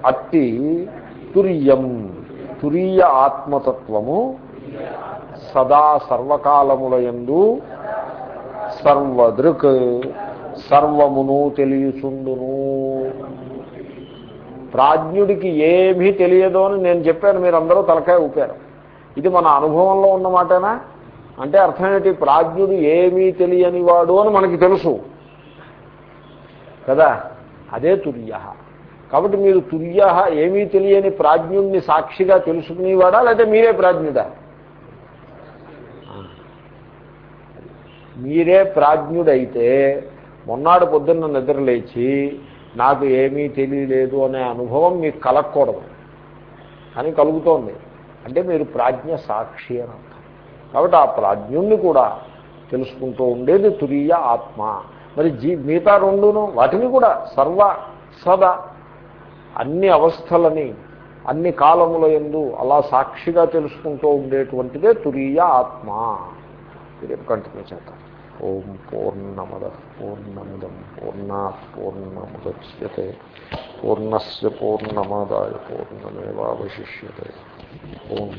అట్టి తుర్యం. తురీయ ఆత్మతత్వము సదా సర్వకాలములయందు సర్వదృక్ సర్వమును తెలియచుండును. ప్రాజ్ఞుడికి ఏమీ తెలియదు అని నేను చెప్పాను మీరందరూ తలకాయ ఊపారు. ఇది మన అనుభవంలో ఉన్నమాటేనా అంటే అర్థం ఏంటి ప్రాజ్ఞుడు ఏమీ తెలియని వాడు అని మనకి తెలుసు. కదా? అదే తుర్య. కాబట్టి మీరు తుర్య ఏమీ తెలియని ప్రాజ్ఞుడిని సాక్షిగా తెలుసుకునేవాడా? లేదా మీరే ప్రాజ్ఞుడా? మీరే ప్రాజ్ఞుడైతే మొన్నాడు పొద్దున్న నిద్రలేచి నాకు ఏమీ తెలియలేదు అనే అనుభవం మీకు కలగకూడదు. అని కలుగుతోంది. అంటే మీరు ప్రాజ్ఞ సాక్షి అని కాబట్టి ఆ ప్రాజ్ఞుణ్ణి కూడా తెలుసుకుంటూ ఉండేది తురీయ ఆత్మ. మరి జీ మిగతా రెండును వాటిని కూడా సర్వ సదా అన్ని అవస్థలని అన్ని కాలముల ఎందు అలా సాక్షిగా తెలుసుకుంటూ ఉండేటువంటిదే తురీయ ఆత్మ. రేపు కంటిన్యూ చేద్దాం ఓం పూర్ణమద పూర్ణమిదం పూర్ణా పూర్ణముద్యతే పూర్ణస్ పూర్ణమాదాయ పూర్ణమేవాశిష్యే ఓం.